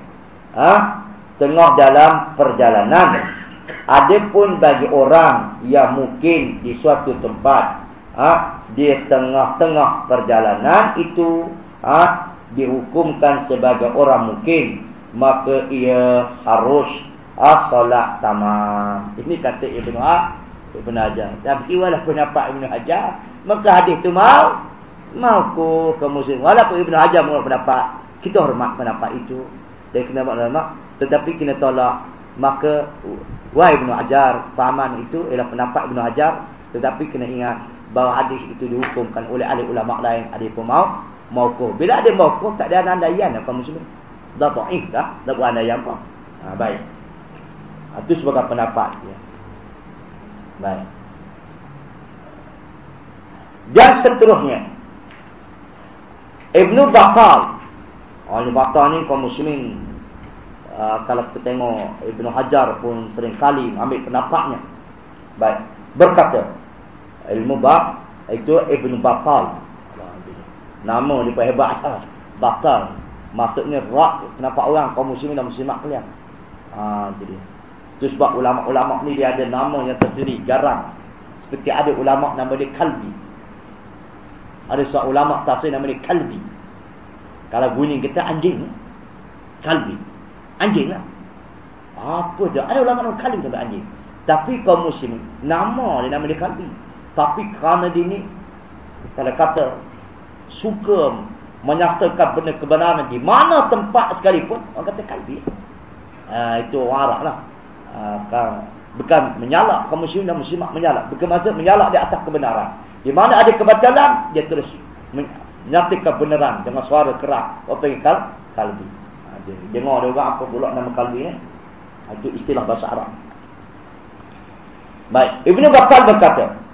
Ha, tengah dalam perjalanan. Adapun bagi orang yang mungkin di suatu tempat ha, di tengah-tengah perjalanan itu ha, dihukumkan sebagai orang mungkin maka ia harus ha, solat tamam. Ini kata Ibn Ha Ibn Hajar. Tapi walau pendapat Ibn Hajar. Maka hadis itu mau mau ku ke muslim. Walaupun Ibn Hajar menurut pendapat kita hormat pendapat itu. Dan kena buat tetapi kena tolak. Maka wah Ibn Hajar fahaman itu ialah pendapat Ibn Hajar tetapi kena ingat bahawa hadis itu dihukumkan oleh ahli ulama lain. Ada pun mau mauquf bila ada mauquf tak ada andaian apa muslim. Dah dhaif dah. Dah buat andaian apa? Ha, baik. Ha, itu sebagai pendapat ya. baik. Dan seterusnya. Ibnu Bakal oh, Ibnu Bakal ni kaum muslimin uh, kalau kita tengok Ibnu Hajar pun sering kali ambil pendapatnya. Baik. Berkata ilmu bab itu Ibn Batal nama dia pun hebat Batal maksudnya rak kenapa orang kaum muslimin dan muslimat kalian. Ha, jadi itu sebab ulama-ulama ni dia ada nama yang tersendiri jarang seperti ada ulama nama dia Kalbi. Ada seorang ulama tafsir nama dia Kalbi. Kalau bunyi kita anjing Kalbi. Anjing lah. Apa dia? Ada ulama nama Kalbi sampai anjing. Tapi kaum muslim nama dia nama dia Kalbi. Tapi kerana dia ni Kalau kata Suka menyatakan benda kebenaran Di mana tempat sekalipun Orang kata kalbi. Uh, Itu orang Arab lah. Uh, kan, Bukan menyalak kaum muslim dan muslimat menyalak. Bukan maksud menyalak di atas kebenaran. Di mana ada kebatalan Dia terus menyatakan kebenaran Dengan suara kerak Apa yang kal kalbi. Uh, Dengar dia orang apa pula nama kalbi ni Itu istilah bahasa Arab. Baik, Ibn Bakal berkata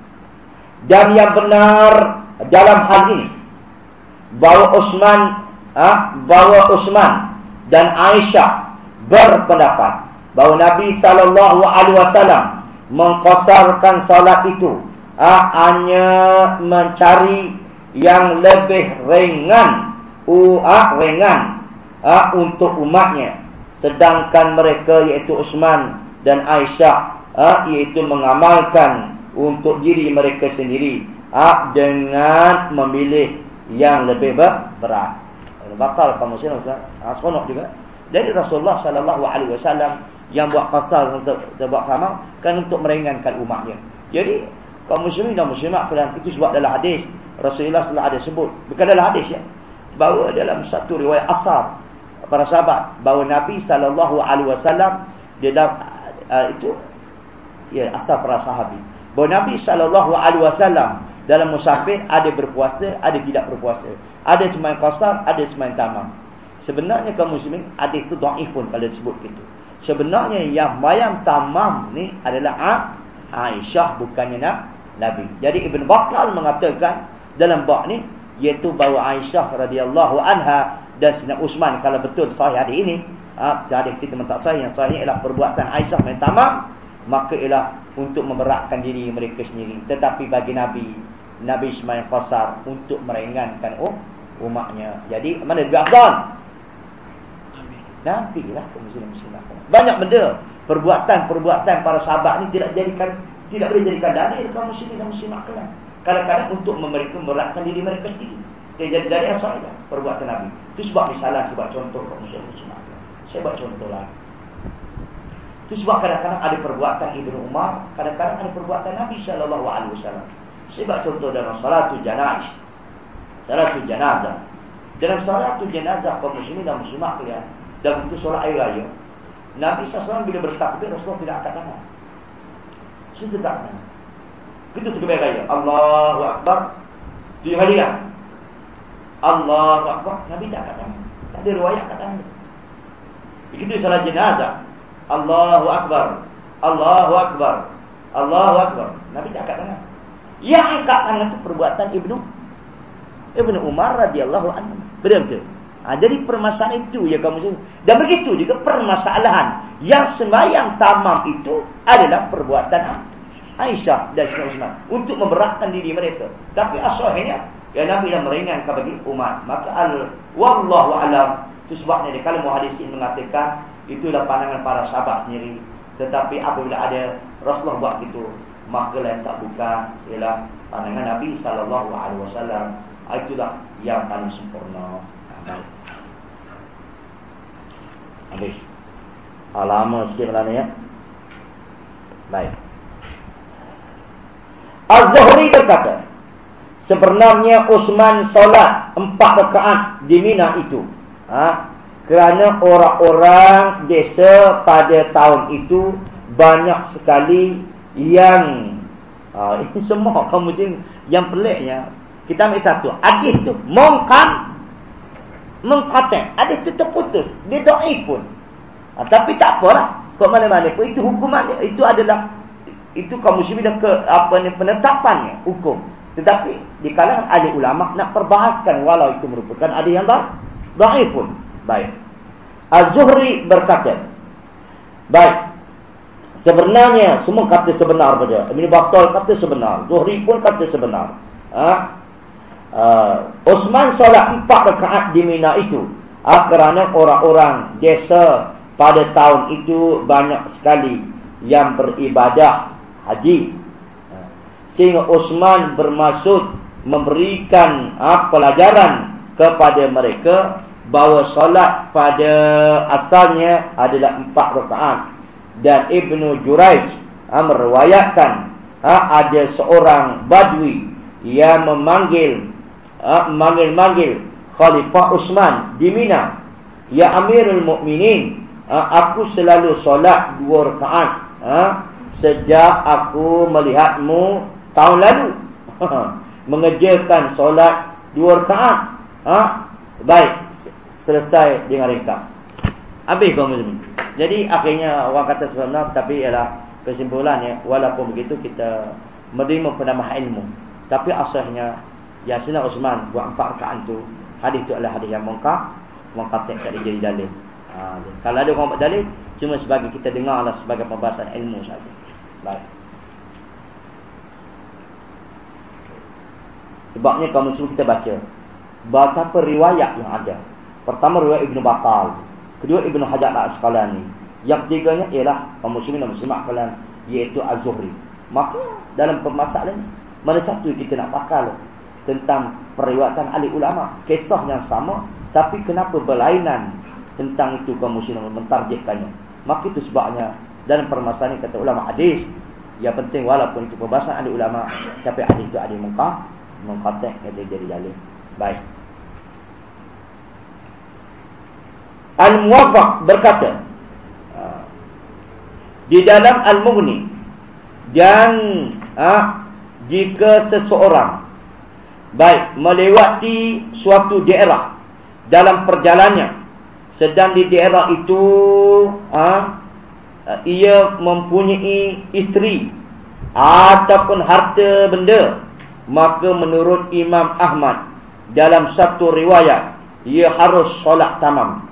dan yang benar dalam hal ini bahawa Utsman ah bahawa Utsman dan Aisyah berpendapat bahawa Nabi sallallahu alaihi wasallam mengqasarkan salat itu ah hanya mencari yang lebih ringan ah ringan ah untuk umatnya. Sedangkan mereka iaitu Utsman dan Aisyah ah iaitu mengamalkan untuk diri mereka sendiri ha, dengan memilih yang lebih berat. Batal kamu sini Ustaz. Ha, seronok juga. Jadi Rasulullah sallallahu alaihi wasallam yang buat qasal untuk buat khamal kan untuk meringankan umatnya. Jadi kaum muslimin dan muslimat kalian itu sebab dalam hadis Rasulullah sallallahu alaihi sebut bukan dalam hadis ya. Bahawa dalam satu riwayat asar para sahabat bahawa Nabi sallallahu alaihi wasallam dia dalam uh, itu ya asar para sahabat bahawa Nabi sallallahu alaihi wasallam dalam musafir ada berpuasa, ada tidak berpuasa. Ada sembahyang qasar, ada sembahyang tamam. Sebenarnya kaum muslimin ada itu dhaif pun kalau disebut gitu. Sebenarnya yang bayang tamam ni adalah Aisyah bukannya nak Nabi. Jadi Ibn Bakal mengatakan dalam bab ni iaitu bahawa Aisyah radhiyallahu anha dan Sina Usman kalau betul sahih hadis ini, ha, hadis kita tak sahih yang sahih ialah perbuatan Aisyah yang tamam maka ialah untuk memberatkan diri mereka sendiri tetapi bagi nabi nabi Ismail qasar untuk meringankan oh umatnya. Jadi mana lebih afdal? Nabi lah muslim muslimat banyak benda. Perbuatan-perbuatan para sahabat ni tidak jadikan tidak boleh jadikan dalil kaum muslimin dan muslimat kalian kadang-kadang untuk mereka memberatkan diri mereka sendiri. Jadi dari asal perbuatan Nabi. Itu sebab misalnya sebab contoh kaum muslimin muslimat saya buat contoh lah. Itu sebab kadang-kadang ada perbuatan Ibnu Umar, kadang-kadang ada perbuatan Nabi sallallahu alaihi wasallam. Sebab contoh dalam salatul janazah. Salatul janazah. Dalam salatul janazah kaum muslimin dan muslimat kalian, dan itu solat air raya. Nabi SAW bila bertakbir Rasulullah tidak angkat tangan. Saya tak tangan. Kita terkebir raya. Allahu Akbar. Tujuh kali kan? Allahu Akbar. Nabi tak angkat tangan. Tak ada riwayat angkat tangan. Begitu salat jenazah. Allahu Akbar Allahu Akbar Allahu Akbar Nabi tak angkat tangan Yang angkat tangan itu perbuatan Ibnu Ibnu Umar radhiyallahu anhu Betul betul ha, Jadi permasalahan itu ya kamu sini Dan begitu juga permasalahan Yang sembahyang tamam itu adalah perbuatan Aisyah dan Uthman untuk memberatkan diri mereka. Tapi asalnya ya Nabi yang meringankan bagi umat. Maka al wallahu alam itu sebabnya dia kalau muhadisin mengatakan itulah pandangan para sahabat sendiri. Tetapi apabila ada Rasulullah buat gitu, maka lain tak bukan ialah pandangan Nabi sallallahu alaihi wasallam. Itulah yang paling sempurna. Baik. Habis. Ah, lama sikit lah ni ya. Baik. Az-Zuhri berkata, sebenarnya Utsman solat empat rakaat di Mina itu. Ha? Kerana orang-orang desa pada tahun itu banyak sekali yang ha, ini semua kaum muslim yang peliknya kita ambil satu. Hadis tu mungkar mengkata hadis tu terputus. Dia dhaif pun. Ha, tapi tak apalah. Kok mana-mana pun. Itu hukuman dia. Itu adalah itu kaum muslimin dah ke apa ni penetapannya hukum. Tetapi di kalangan ahli ulama nak perbahaskan walau itu merupakan ada yang dah dhaif pun. Baik. Az-Zuhri berkata baik sebenarnya semua kata sebenar pada Ibn Battal kata sebenar Zuhri pun kata sebenar ha? Uh, Osman solat empat rakaat di Mina itu uh, kerana orang-orang desa pada tahun itu banyak sekali yang beribadah haji. Sehingga Osman bermaksud memberikan uh, pelajaran kepada mereka bahawa solat pada asalnya adalah empat rakaat. Dan Ibnu Jurayj uh, meruayatkan uh, ada seorang badui yang memanggil uh, memanggil-manggil Khalifah Utsman di Mina, "Ya Amirul Mukminin, uh, aku selalu solat dua rakaat uh, sejak aku melihatmu tahun lalu mengerjakan solat dua rakaat." Uh, baik, selesai dengan ringkas. Habis kau muslim. Jadi akhirnya orang kata sebenarnya tapi ialah kesimpulannya walaupun begitu kita menerima penambah ilmu. Tapi asalnya Ya Sina Osman buat empat rakaat tu Hadis tu adalah hadis yang mengkak Mengkatek tak jadi dalil ha, Kalau ada orang buat dalil Cuma sebagai kita dengar lah sebagai pembahasan ilmu saja. Baik Sebabnya kalau muncul kita baca Betapa riwayat yang ada Pertama riwayat Ibn Batal Kedua Ibn Hajar Al-Asqalani. Yang ketiganya ialah kaum muslimin dan muslimat kalian Iaitu Az-Zuhri. Maka dalam permasalahan Mana satu kita nak pakai tentang periwayatan ahli ulama? Kisah yang sama tapi kenapa berlainan tentang itu kaum muslimin mentarjihkannya? Maka itu sebabnya dalam permasalahan kata ulama hadis yang penting walaupun itu perbahasan ahli ulama tapi hadis itu ada muka mengkatek kata jadi dalil baik Al-Muwafaq berkata ah, di dalam Al-Mughni dan ah, jika seseorang Baik, melewati suatu daerah dalam perjalanannya sedang di daerah itu ha, ia mempunyai isteri ataupun harta benda maka menurut Imam Ahmad dalam satu riwayat ia harus solat tamam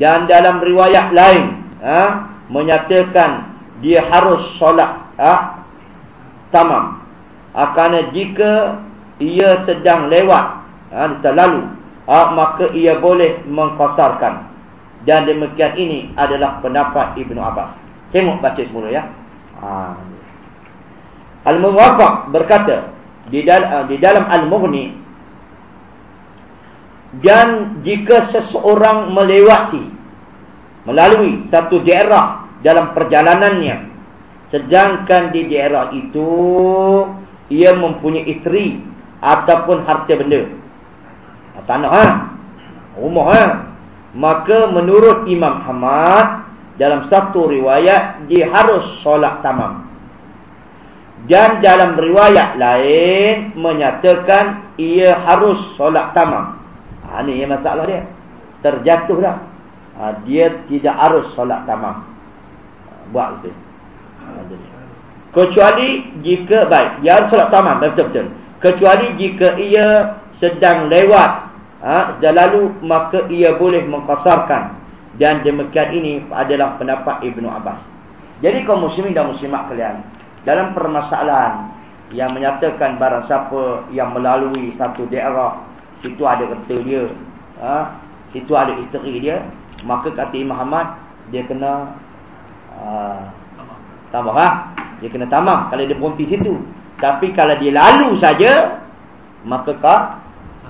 dan dalam riwayat lain ha, menyatakan dia harus solat ha, tamam. Akan jika ia sedang lewat ha, terlalu ha, maka ia boleh mengkosarkan. Dan demikian ini adalah pendapat Ibnu Abbas. Tengok baca semula ya. Ha. Al-Muwafaq berkata di, dal ha, di dalam Al-Mughni dan jika seseorang melewati melalui satu daerah dalam perjalanannya sedangkan di daerah itu ia mempunyai isteri ataupun harta benda. Tanah ha? Rumah ha? Maka menurut Imam Ahmad dalam satu riwayat dia harus solat tamam. Dan dalam riwayat lain menyatakan ia harus solat tamam. Ha ni yang masalah dia. Terjatuh dah. Ha, dia tidak harus solat tamam. Buat itu. Ha, Kecuali jika baik, dia harus solat tamam betul-betul kecuali jika ia sedang lewat ha, lalu maka ia boleh mengkasarkan dan demikian ini adalah pendapat Ibnu Abbas jadi kaum muslimin dan muslimat kalian dalam permasalahan yang menyatakan barang siapa yang melalui satu daerah situ ada kereta dia. Ha? situ ada isteri dia. Maka kata Imam Ahmad dia kena uh, tambah ha? dia kena tamam kalau dia berhenti situ. Tapi kalau dia lalu saja maka kau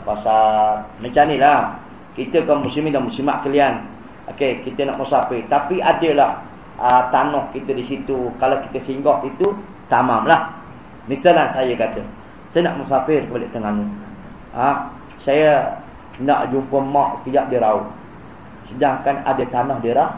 pasal macam ni lah. Kita kaum muslimin dan muslimat kalian okey kita nak musafir. Tapi adalah uh, tanah kita di situ. Kalau kita singgah situ tamamlah. Misalnya saya kata saya nak musafir balik Terengganu. Ha? Saya nak jumpa mak tidak di Raut sedangkan ada tanah di Raut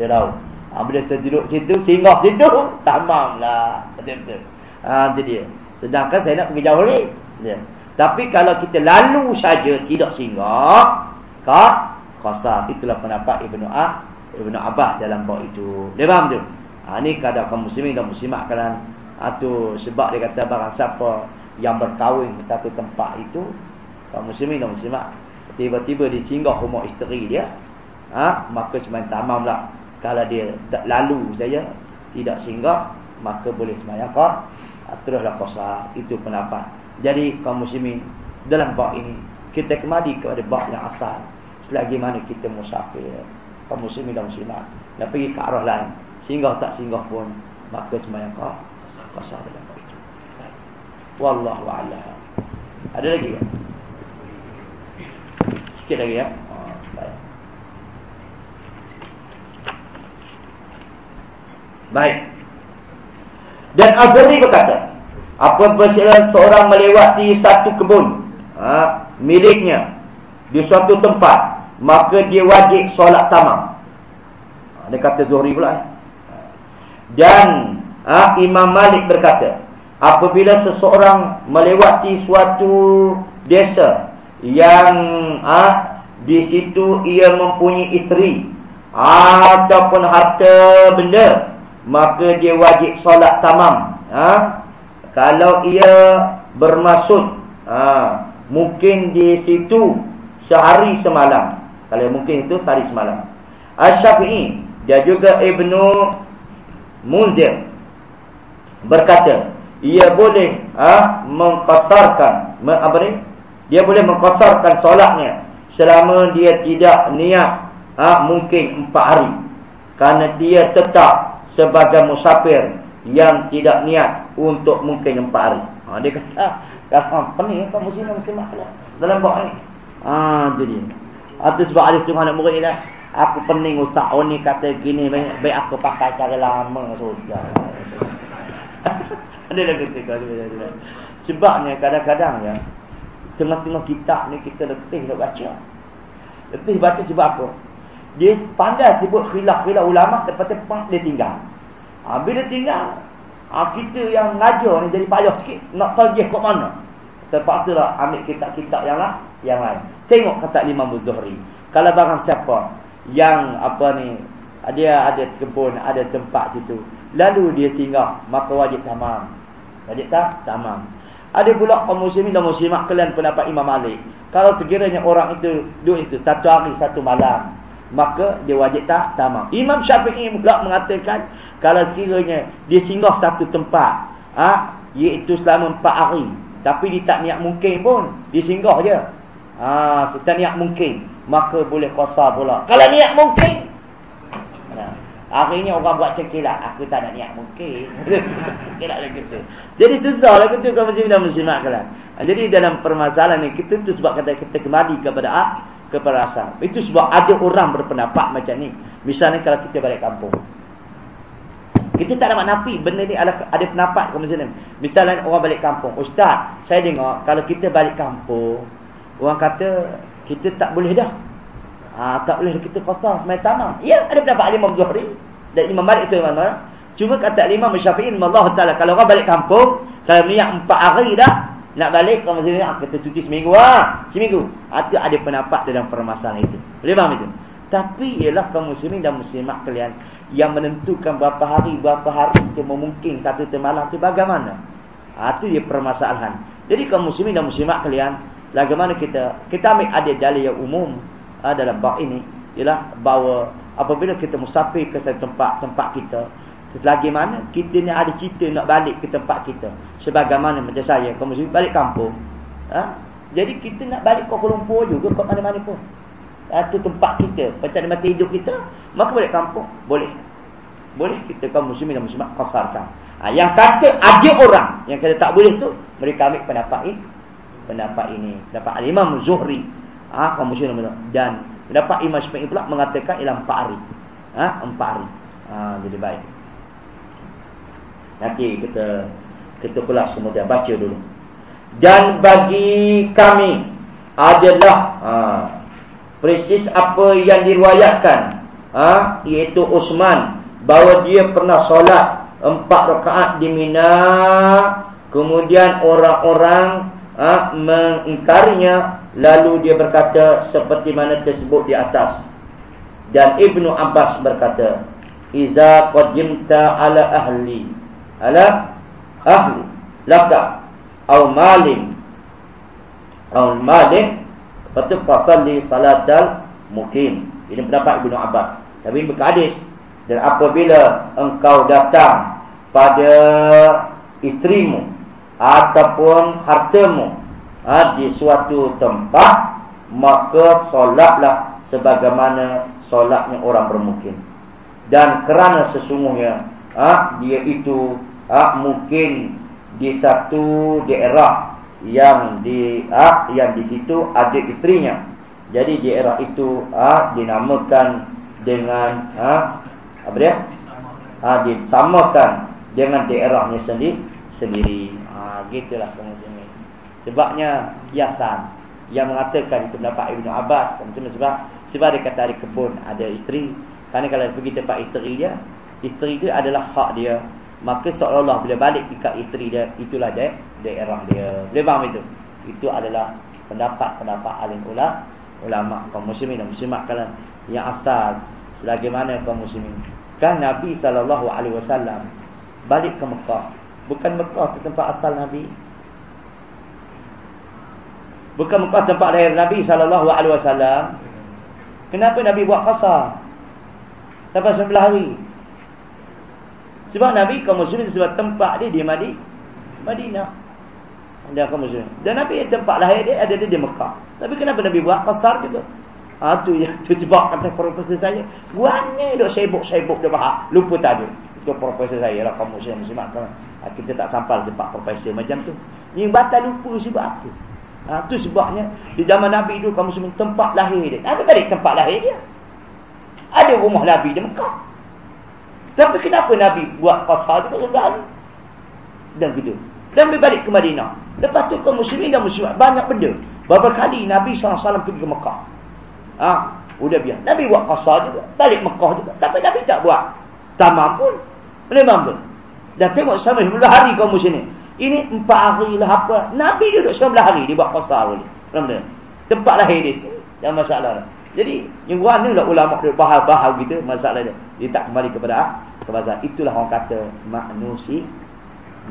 di Raut ha, bila saya duduk situ singgah situ tamamlah betul-betul. Ha, itu dia. Sedangkan saya nak pergi jauh lagi. Ya. tapi kalau kita lalu saja tidak singgah kak qasar itulah pendapat Ibnu A Ibnu Abbas dalam bab itu. Dia faham tu? Ha, ni kadang kaum muslimin dan muslimat kalian atau ha, sebab dia kata barang siapa yang berkahwin di satu tempat itu kaum muslimin dan muslimat. Tiba-tiba disinggah rumah isteri dia. Ha, maka sembahyang tamamlah kalau dia tak lalu saja tidak singgah maka boleh sembahyang qasar ha, teruslah qasar. Itu pendapat. Jadi kaum muslimin dalam bab ini kita kembali kepada bab yang asal. Selagi mana kita musafir. Kaum muslimin dan muslimat nak pergi ke arah lain. Singgah tak singgah pun maka sembahyang kau qasar dalam itu. Wallahu a'lam. Ada lagi ya sikit lagi ya baik dan Azri berkata apabila seorang melewati satu kebun ha, miliknya di suatu tempat maka dia wajib solat tamam. Ha, dia kata Zuhri pula. Eh. Dan ha, Imam Malik berkata, apabila seseorang melewati suatu desa yang ha, di situ ia mempunyai isteri ataupun harta benda, maka dia wajib solat tamam. Ha? Kalau ia bermaksud ha, mungkin di situ sehari semalam kalau mungkin itu sehari semalam. Asy-Syafi'i dia juga Ibnu Munzir berkata, ia boleh ah mengqasarkan me, apa ni? Dia boleh mengqasarkan solatnya selama dia tidak niat ah ha, mungkin empat hari. Karena dia tetap sebagai musafir yang tidak niat untuk mungkin empat hari. Ha, dia kata, "Kalau apa ni? Apa muslim muslimat dalam bab ni?" Ah, ha, jadi. Atau sebab alif tu anak murid lah. Aku pening ustaz oh ni kata gini baik, baik aku pakai cara lama sudah. Ada lagi ketika Sebabnya kadang-kadang ya Setengah-setengah kitab ni kita letih nak baca Letih baca sebab apa Dia pandai sebut khilaf-khilaf ulama Lepas tu dia tinggal ha, Bila tinggal ha, Kita yang ngajar ni jadi payah sikit Nak tarjih ke mana Terpaksa lah ambil kitab-kitab yang, lah, yang lain Tengok kata Imam Zuhri. Kalau barang siapa yang apa ni dia ada kebun, ada tempat situ, lalu dia singgah, maka wajib tamam. Wajib tak? Tamam. Ada pula kaum muslimin dan muslimat kalian pendapat Imam Malik. Kalau sekiranya orang itu duduk itu satu hari satu malam, maka dia wajib tak? Tamam. Imam Syafi'i pula mengatakan kalau sekiranya dia singgah satu tempat, ah, ha, iaitu selama empat hari, tapi dia tak niat mungkin pun, dia singgah je. Ah, ha, kita niat mungkin, maka boleh kuasa pula. Kalau niat mungkin. Akhirnya orang buat cekilat, aku tak nak niat mungkin. cekilat lagi tu. Jadi susahlah gitu kalau muslim dan muslimat kalian. Ha, jadi dalam permasalahan ni kita tu sebab kata kita kembali kepada ah kepada asal. Itu sebab ada orang berpendapat macam ni. Misalnya kalau kita balik kampung. Kita tak dapat nafi benda ni ada ada pendapat kaum muslim. Misalnya orang balik kampung, ustaz, saya dengar kalau kita balik kampung Orang kata kita tak boleh dah. Ha, tak boleh kita qasas mai tamam. Ya, ada pendapat Imam Zuhri dan Imam Malik itu mana? Cuma kata Imam Syafi'i Allah Taala kalau orang balik kampung, kalau niat empat hari dah nak balik kalau masih nak kita cuti seminggu ah, seminggu. Ada ada pendapat dalam permasalahan itu. Boleh faham itu? Tapi ialah kaum muslimin dan muslimat kalian yang menentukan berapa hari berapa hari itu memungkinkan satu malam itu bagaimana? Ha, itu dia permasalahan. Jadi kaum muslimin dan muslimat kalian Bagaimana kita kita ambil ada dalil yang umum uh, dalam bab ini ialah bahawa apabila kita musafir ke satu tempat tempat kita Selagi mana kita ni ada cerita nak balik ke tempat kita. Sebagaimana macam saya, kamu muslim balik kampung. Ha? Jadi kita nak balik ke Kuala Lumpur juga ke mana-mana pun. Itu ha, tempat kita, pencari mati hidup kita. Maka balik kampung, boleh. Boleh kita kaum muslimin dan muslimat kasarkan. Ha, yang kata ada orang yang kata tak boleh tu, mereka ambil pendapat ini. Pendapat ini. Pendapat Imam Zuhri. Ha, kaum muslimin dan pendapat Imam Syafi'i pula mengatakan ialah empat hari. Ha, empat hari. Ha, jadi baik. Nanti kita kita kelas kemudian baca dulu. Dan bagi kami adalah ha, persis apa yang diriwayatkan ha, iaitu Uthman bahawa dia pernah solat empat rakaat di Mina kemudian orang-orang ha, mengingkarinya lalu dia berkata seperti mana tersebut di atas. Dan Ibnu Abbas berkata iza qadimta ala ahli. Ala ahli. Laka au malin. Au malin. Patut pasalli salatal mukim. Ini pendapat Ibnu Abbas. Tapi ini berkadis. Dan apabila engkau datang pada istrimu ataupun hartamu ha, di suatu tempat maka solatlah sebagaimana solatnya orang bermukim dan kerana sesungguhnya ha, dia itu ha, mungkin di satu daerah yang di ha, yang di situ ada istrinya. Jadi daerah itu ha, dinamakan dengan ha, apa dia? Ha, disamakan dengan daerahnya sendiri sendiri. Ha, gitulah pengusaha Sebabnya kiasan yang mengatakan itu pendapat Ibnu Abbas macam sebab sebab dia kata ada kebun ada isteri. Kerana kalau pergi tempat isteri dia, isteri dia adalah hak dia. Maka seolah-olah bila balik dekat isteri dia itulah dia daerah dia. Boleh faham itu? Itu adalah pendapat-pendapat alim ulama ulama kaum muslimin dan muslimat kalian yang asal selagi mana kaum muslimin. Kan Nabi wasallam balik ke Mekah. Bukan Mekah ke tempat asal Nabi bukan Mekah tempat lahir Nabi wasallam kenapa Nabi buat qasar sampai 9 hari sebab Nabi kaum muslimin sebab tempat dia di Madi, Madinah. Dia kaum muslimin. Dan Nabi tempat lahir dia ada di Mekah. Tapi kenapa Nabi buat kasar juga? Ha tu ya, tu sebab kata profesor saya, guanya dok sibuk-sibuk dia bahak, lupa tadi. Itu profesor saya lah kaum muslimin muslimat kan. Ha, kita tak sampai sebab profesor macam tu. Ni batal lupa sebab apa? Ha tu sebabnya di zaman Nabi itu kaum muslimin tempat lahir dia. Nabi balik tempat lahir dia. Ada rumah Nabi di Mekah. Tapi kenapa Nabi buat pasal itu kan Dan begitu. Dan berbalik ke Madinah. Lepas tu kaum muslimin dan muslimat banyak benda. Berapa kali Nabi SAW pergi ke Mekah. Ha, udah biar. Nabi buat pasal juga. Balik Mekah juga. Tapi Nabi tak buat. Tamam pun. Memang pun. Dan tengok sama 10 hari kaum muslimin. Ini 4 hari lah apa. Nabi duduk 19 hari dia buat pasal boleh. Tempat lahir dia. Yang masalah. Jadi yang mana lah ulama dia bahas-bahas gitu masalah dia. Dia tak kembali kepada kepada itulah orang kata manusia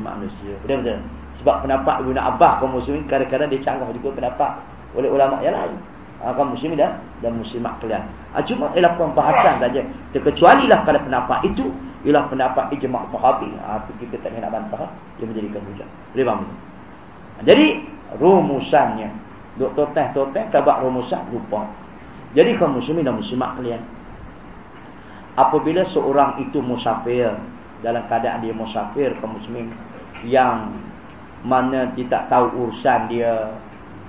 manusia. Betul-betul. Sebab pendapat Ibnu Abbas kaum muslimin kadang-kadang dia canggah juga pendapat oleh ulama yang lain. Ha, kaum muslimin dan dan muslimat kalian. Ha, cuma ialah pembahasan saja. Terkecualilah kalau pendapat itu ialah pendapat ijma' sahabi. Ha, itu kita tak nak bantah. Dia menjadikan hujah. Boleh faham? Jadi rumusannya. Doktor teh, doktor teh, tabak rumusan lupa. Jadi kaum muslimin dan muslimat kalian Apabila seorang itu musafir Dalam keadaan dia musafir kaum muslimin Yang mana dia tak tahu urusan dia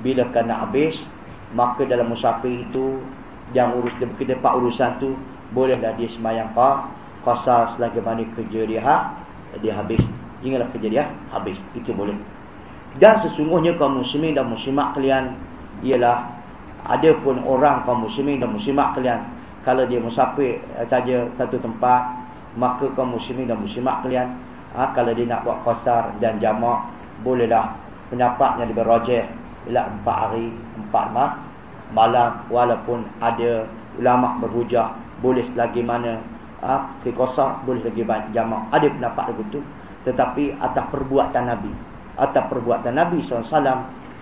Bila kena habis Maka dalam musafir itu Yang urus dia berkata urusan tu Bolehlah dia semayang pak Kasa selagi mana kerja dia ha, Dia habis. Ingatlah kerja dia habis. Itu boleh. Dan sesungguhnya kaum muslimin dan muslimat kalian Ialah ada pun orang kaum muslimin dan muslimat kalian kalau dia musafir eh, saja satu tempat maka kaum muslimin dan muslimat kalian ha, kalau dia nak buat qasar dan jamak bolehlah pendapatnya lebih rajih. Ialah empat hari empat mak malam walaupun ada ulama berhujah boleh selagi mana ha, si qasar boleh lagi jamak ada pendapat begitu tetapi atas perbuatan nabi atas perbuatan nabi SAW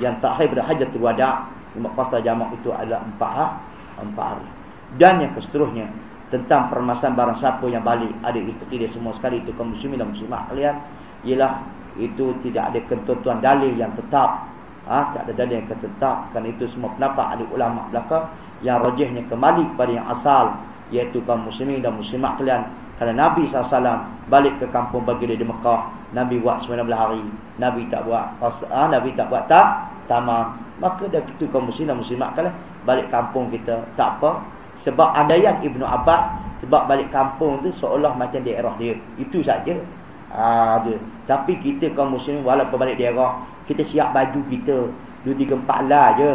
yang terakhir berhajatul wada' Lima pasal jamak itu adalah empat, ha? empat hari. Dan yang keseterusnya. tentang permasalahan barang siapa yang balik ada isteri dia semua sekali itu kaum muslimin dan muslimat kalian ialah itu tidak ada ketentuan dalil yang tetap ha, tak ada dalil yang tetap kerana itu semua pendapat ada ulama belakang yang rajihnya kembali kepada yang asal iaitu kaum muslimin dan muslimat kalian. Kerana Nabi SAW balik ke kampung bagi dia di Mekah Nabi buat 19 hari. Nabi tak buat ha, Nabi tak buat tak tamam. Maka dah itu kaum muslim dan muslimat kalian balik kampung kita. Tak apa. Sebab andaian Ibnu Abbas sebab balik kampung tu seolah macam daerah dia. Itu saja. Ha, dia. tapi kita kaum muslim walaupun balik daerah kita siap baju kita. 2 3 4 lah je.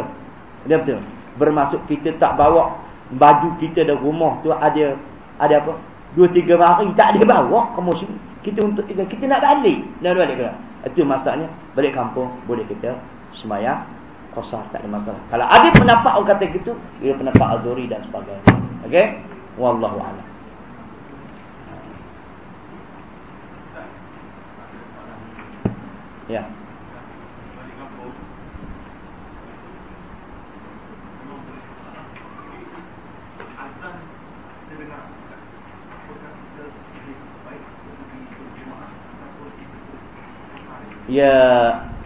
Betul betul. Bermaksud kita tak bawa baju kita dari rumah tu ada ada apa 2 3 hari tak ada bawa kaum muslim kita untuk kita, kita nak balik nak balik ke itu masalahnya balik kampung boleh kita sembahyang kosar tak ada masalah. Kalau ada pendapat orang kata gitu, ia pendapat Azuri dan sebagainya. Okey? Wallahu a'lam. Ya. Ya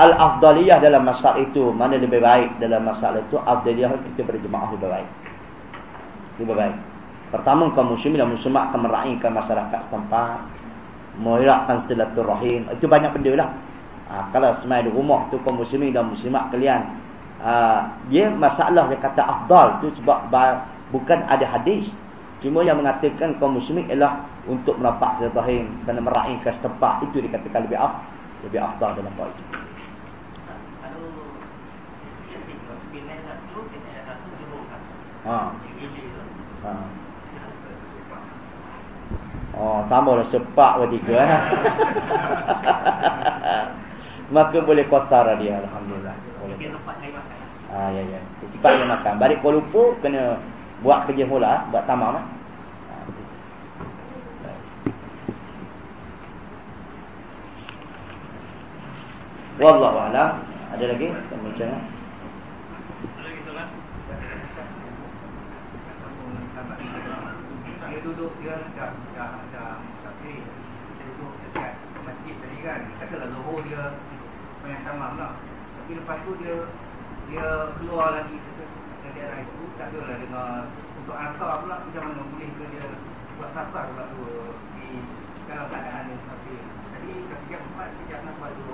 Al-afdaliyah dalam masalah itu Mana lebih baik dalam masalah itu? Afdaliyah kita berjemaah lebih baik. Lebih baik. Pertama kaum muslimin dan muslimat akan meraihkan masyarakat setempat. Mengirakkan silaturahim. Itu banyak benda lah. Ha, Kalau semai di rumah tu kaum muslimin dan muslimat kalian ha, Dia masalah dia kata afdal tu Sebab bukan ada hadis. Cuma yang mengatakan kaum muslimin ialah Untuk merapak silaturahim Kerana meraihkan setempat. Itu dikatakan lebih afdal lebih afdal dalam bab itu. Ha. Ha. Oh, tambahlah sepak bertiga eh. Maka boleh kosar dia alhamdulillah. Boleh. Ah ya ya. Cepat dia makan. Balik Kuala Lumpur kena buat kerja pula, buat tamam eh. Wallahu a'lam. Ada lagi pembicaraan? duduk dia dah dah dah tapi dia duduk dekat masjid tadi kan. Katalah zuhur dia banyak sama lah tapi lepas tu dia dia keluar lagi ke daerah itu tak ada lah dengan untuk asar pula macam mana boleh ke dia buat tasar pula tu di kalau keadaan yang musafir jadi kejap empat kejap nak buat dua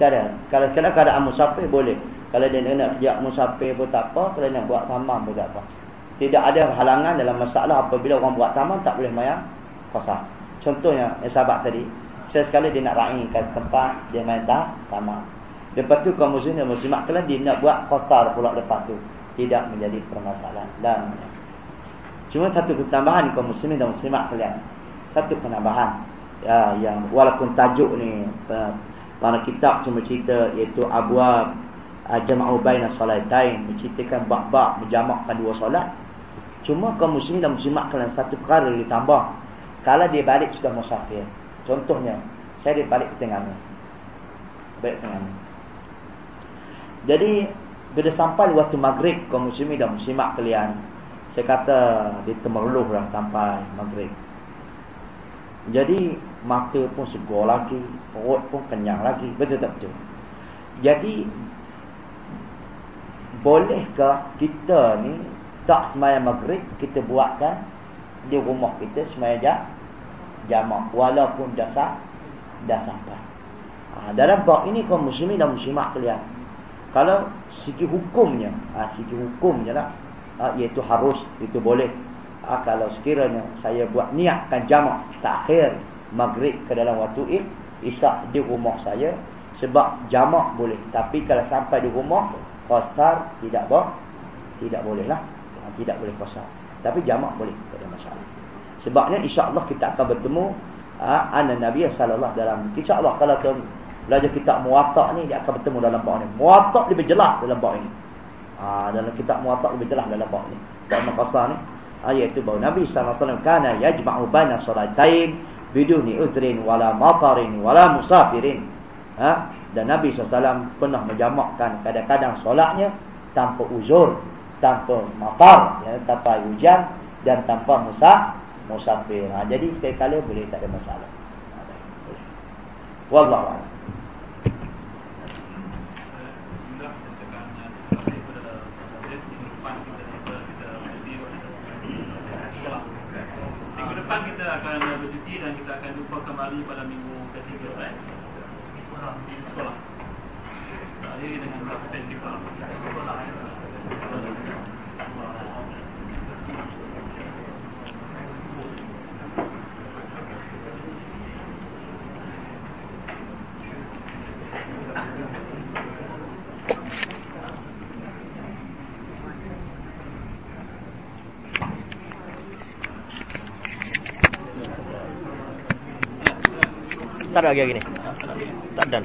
weh tak ada kalau kena keadaan musafir boleh kalau dia nak kerja musafir pun tak apa kalau nak buat tamam pun tak apa tidak ada halangan dalam masalah apabila orang buat taman tak boleh mayang kosar. Contohnya yang sahabat tadi, saya sekali dia nak raikan tempat dia main tak taman. Lepas tu kaum muslim dan muslimat kalian dia nak buat kosar pula lepas tu. Tidak menjadi permasalahan. Dan cuma satu tambahan kaum muslim dan muslimat kalian. Satu penambahan ya, yang walaupun tajuk ni para kitab cuma cerita iaitu abwab jama'u baina salatain menceritakan bab-bab menjamakkan dua solat Cuma kaum muslim dan muslimat kalian satu perkara ditambah. Kalau dia balik sudah musafir. Contohnya, saya dia balik ke tengah ni. Balik tengah ni. Jadi, bila sampai waktu maghrib kaum muslimin dan muslimat kalian, saya kata dia temerluh lah sampai maghrib. Jadi, mata pun segar lagi, perut pun kenyang lagi. Betul tak betul? Jadi, bolehkah kita ni tak semayang maghrib kita buatkan di rumah kita semayang jamak walaupun dah sah dah sampai ha, dalam bab ini kaum muslimin dan muslimat kalian kalau segi hukumnya ha, segi hukumnya lah ha, iaitu harus itu boleh ha, kalau sekiranya saya buat niatkan jamak takhir maghrib ke dalam waktu isak di rumah saya sebab jamak boleh tapi kalau sampai di rumah qasar tidak boleh tidak boleh lah tidak boleh puasa. Tapi jamak boleh, tak ada masalah. Sebabnya insya-Allah kita akan bertemu uh, anna Nabi sallallahu dalam insya-Allah kalau tu belajar kitab Muwatta ni dia akan bertemu dalam bab ni. Muwatta lebih jelas dalam bab ini. Uh, dalam kitab Muwatta lebih jelas dalam bab ni. Bab Maqasah ni uh, iaitu bahawa Nabi sallallahu alaihi wasallam kana yajma'u baina salatain biduni uzrin wala matarin wala musafirin. Ha? dan Nabi SAW pernah menjamakkan kadang-kadang solatnya tanpa uzur tanpa matar ya, tanpa hujan dan tanpa musaf musafir. Ha, jadi sekali-kali boleh tak ada masalah. Wallahualam bago niyo palamin tak ada lagi hari ni. Tak ada.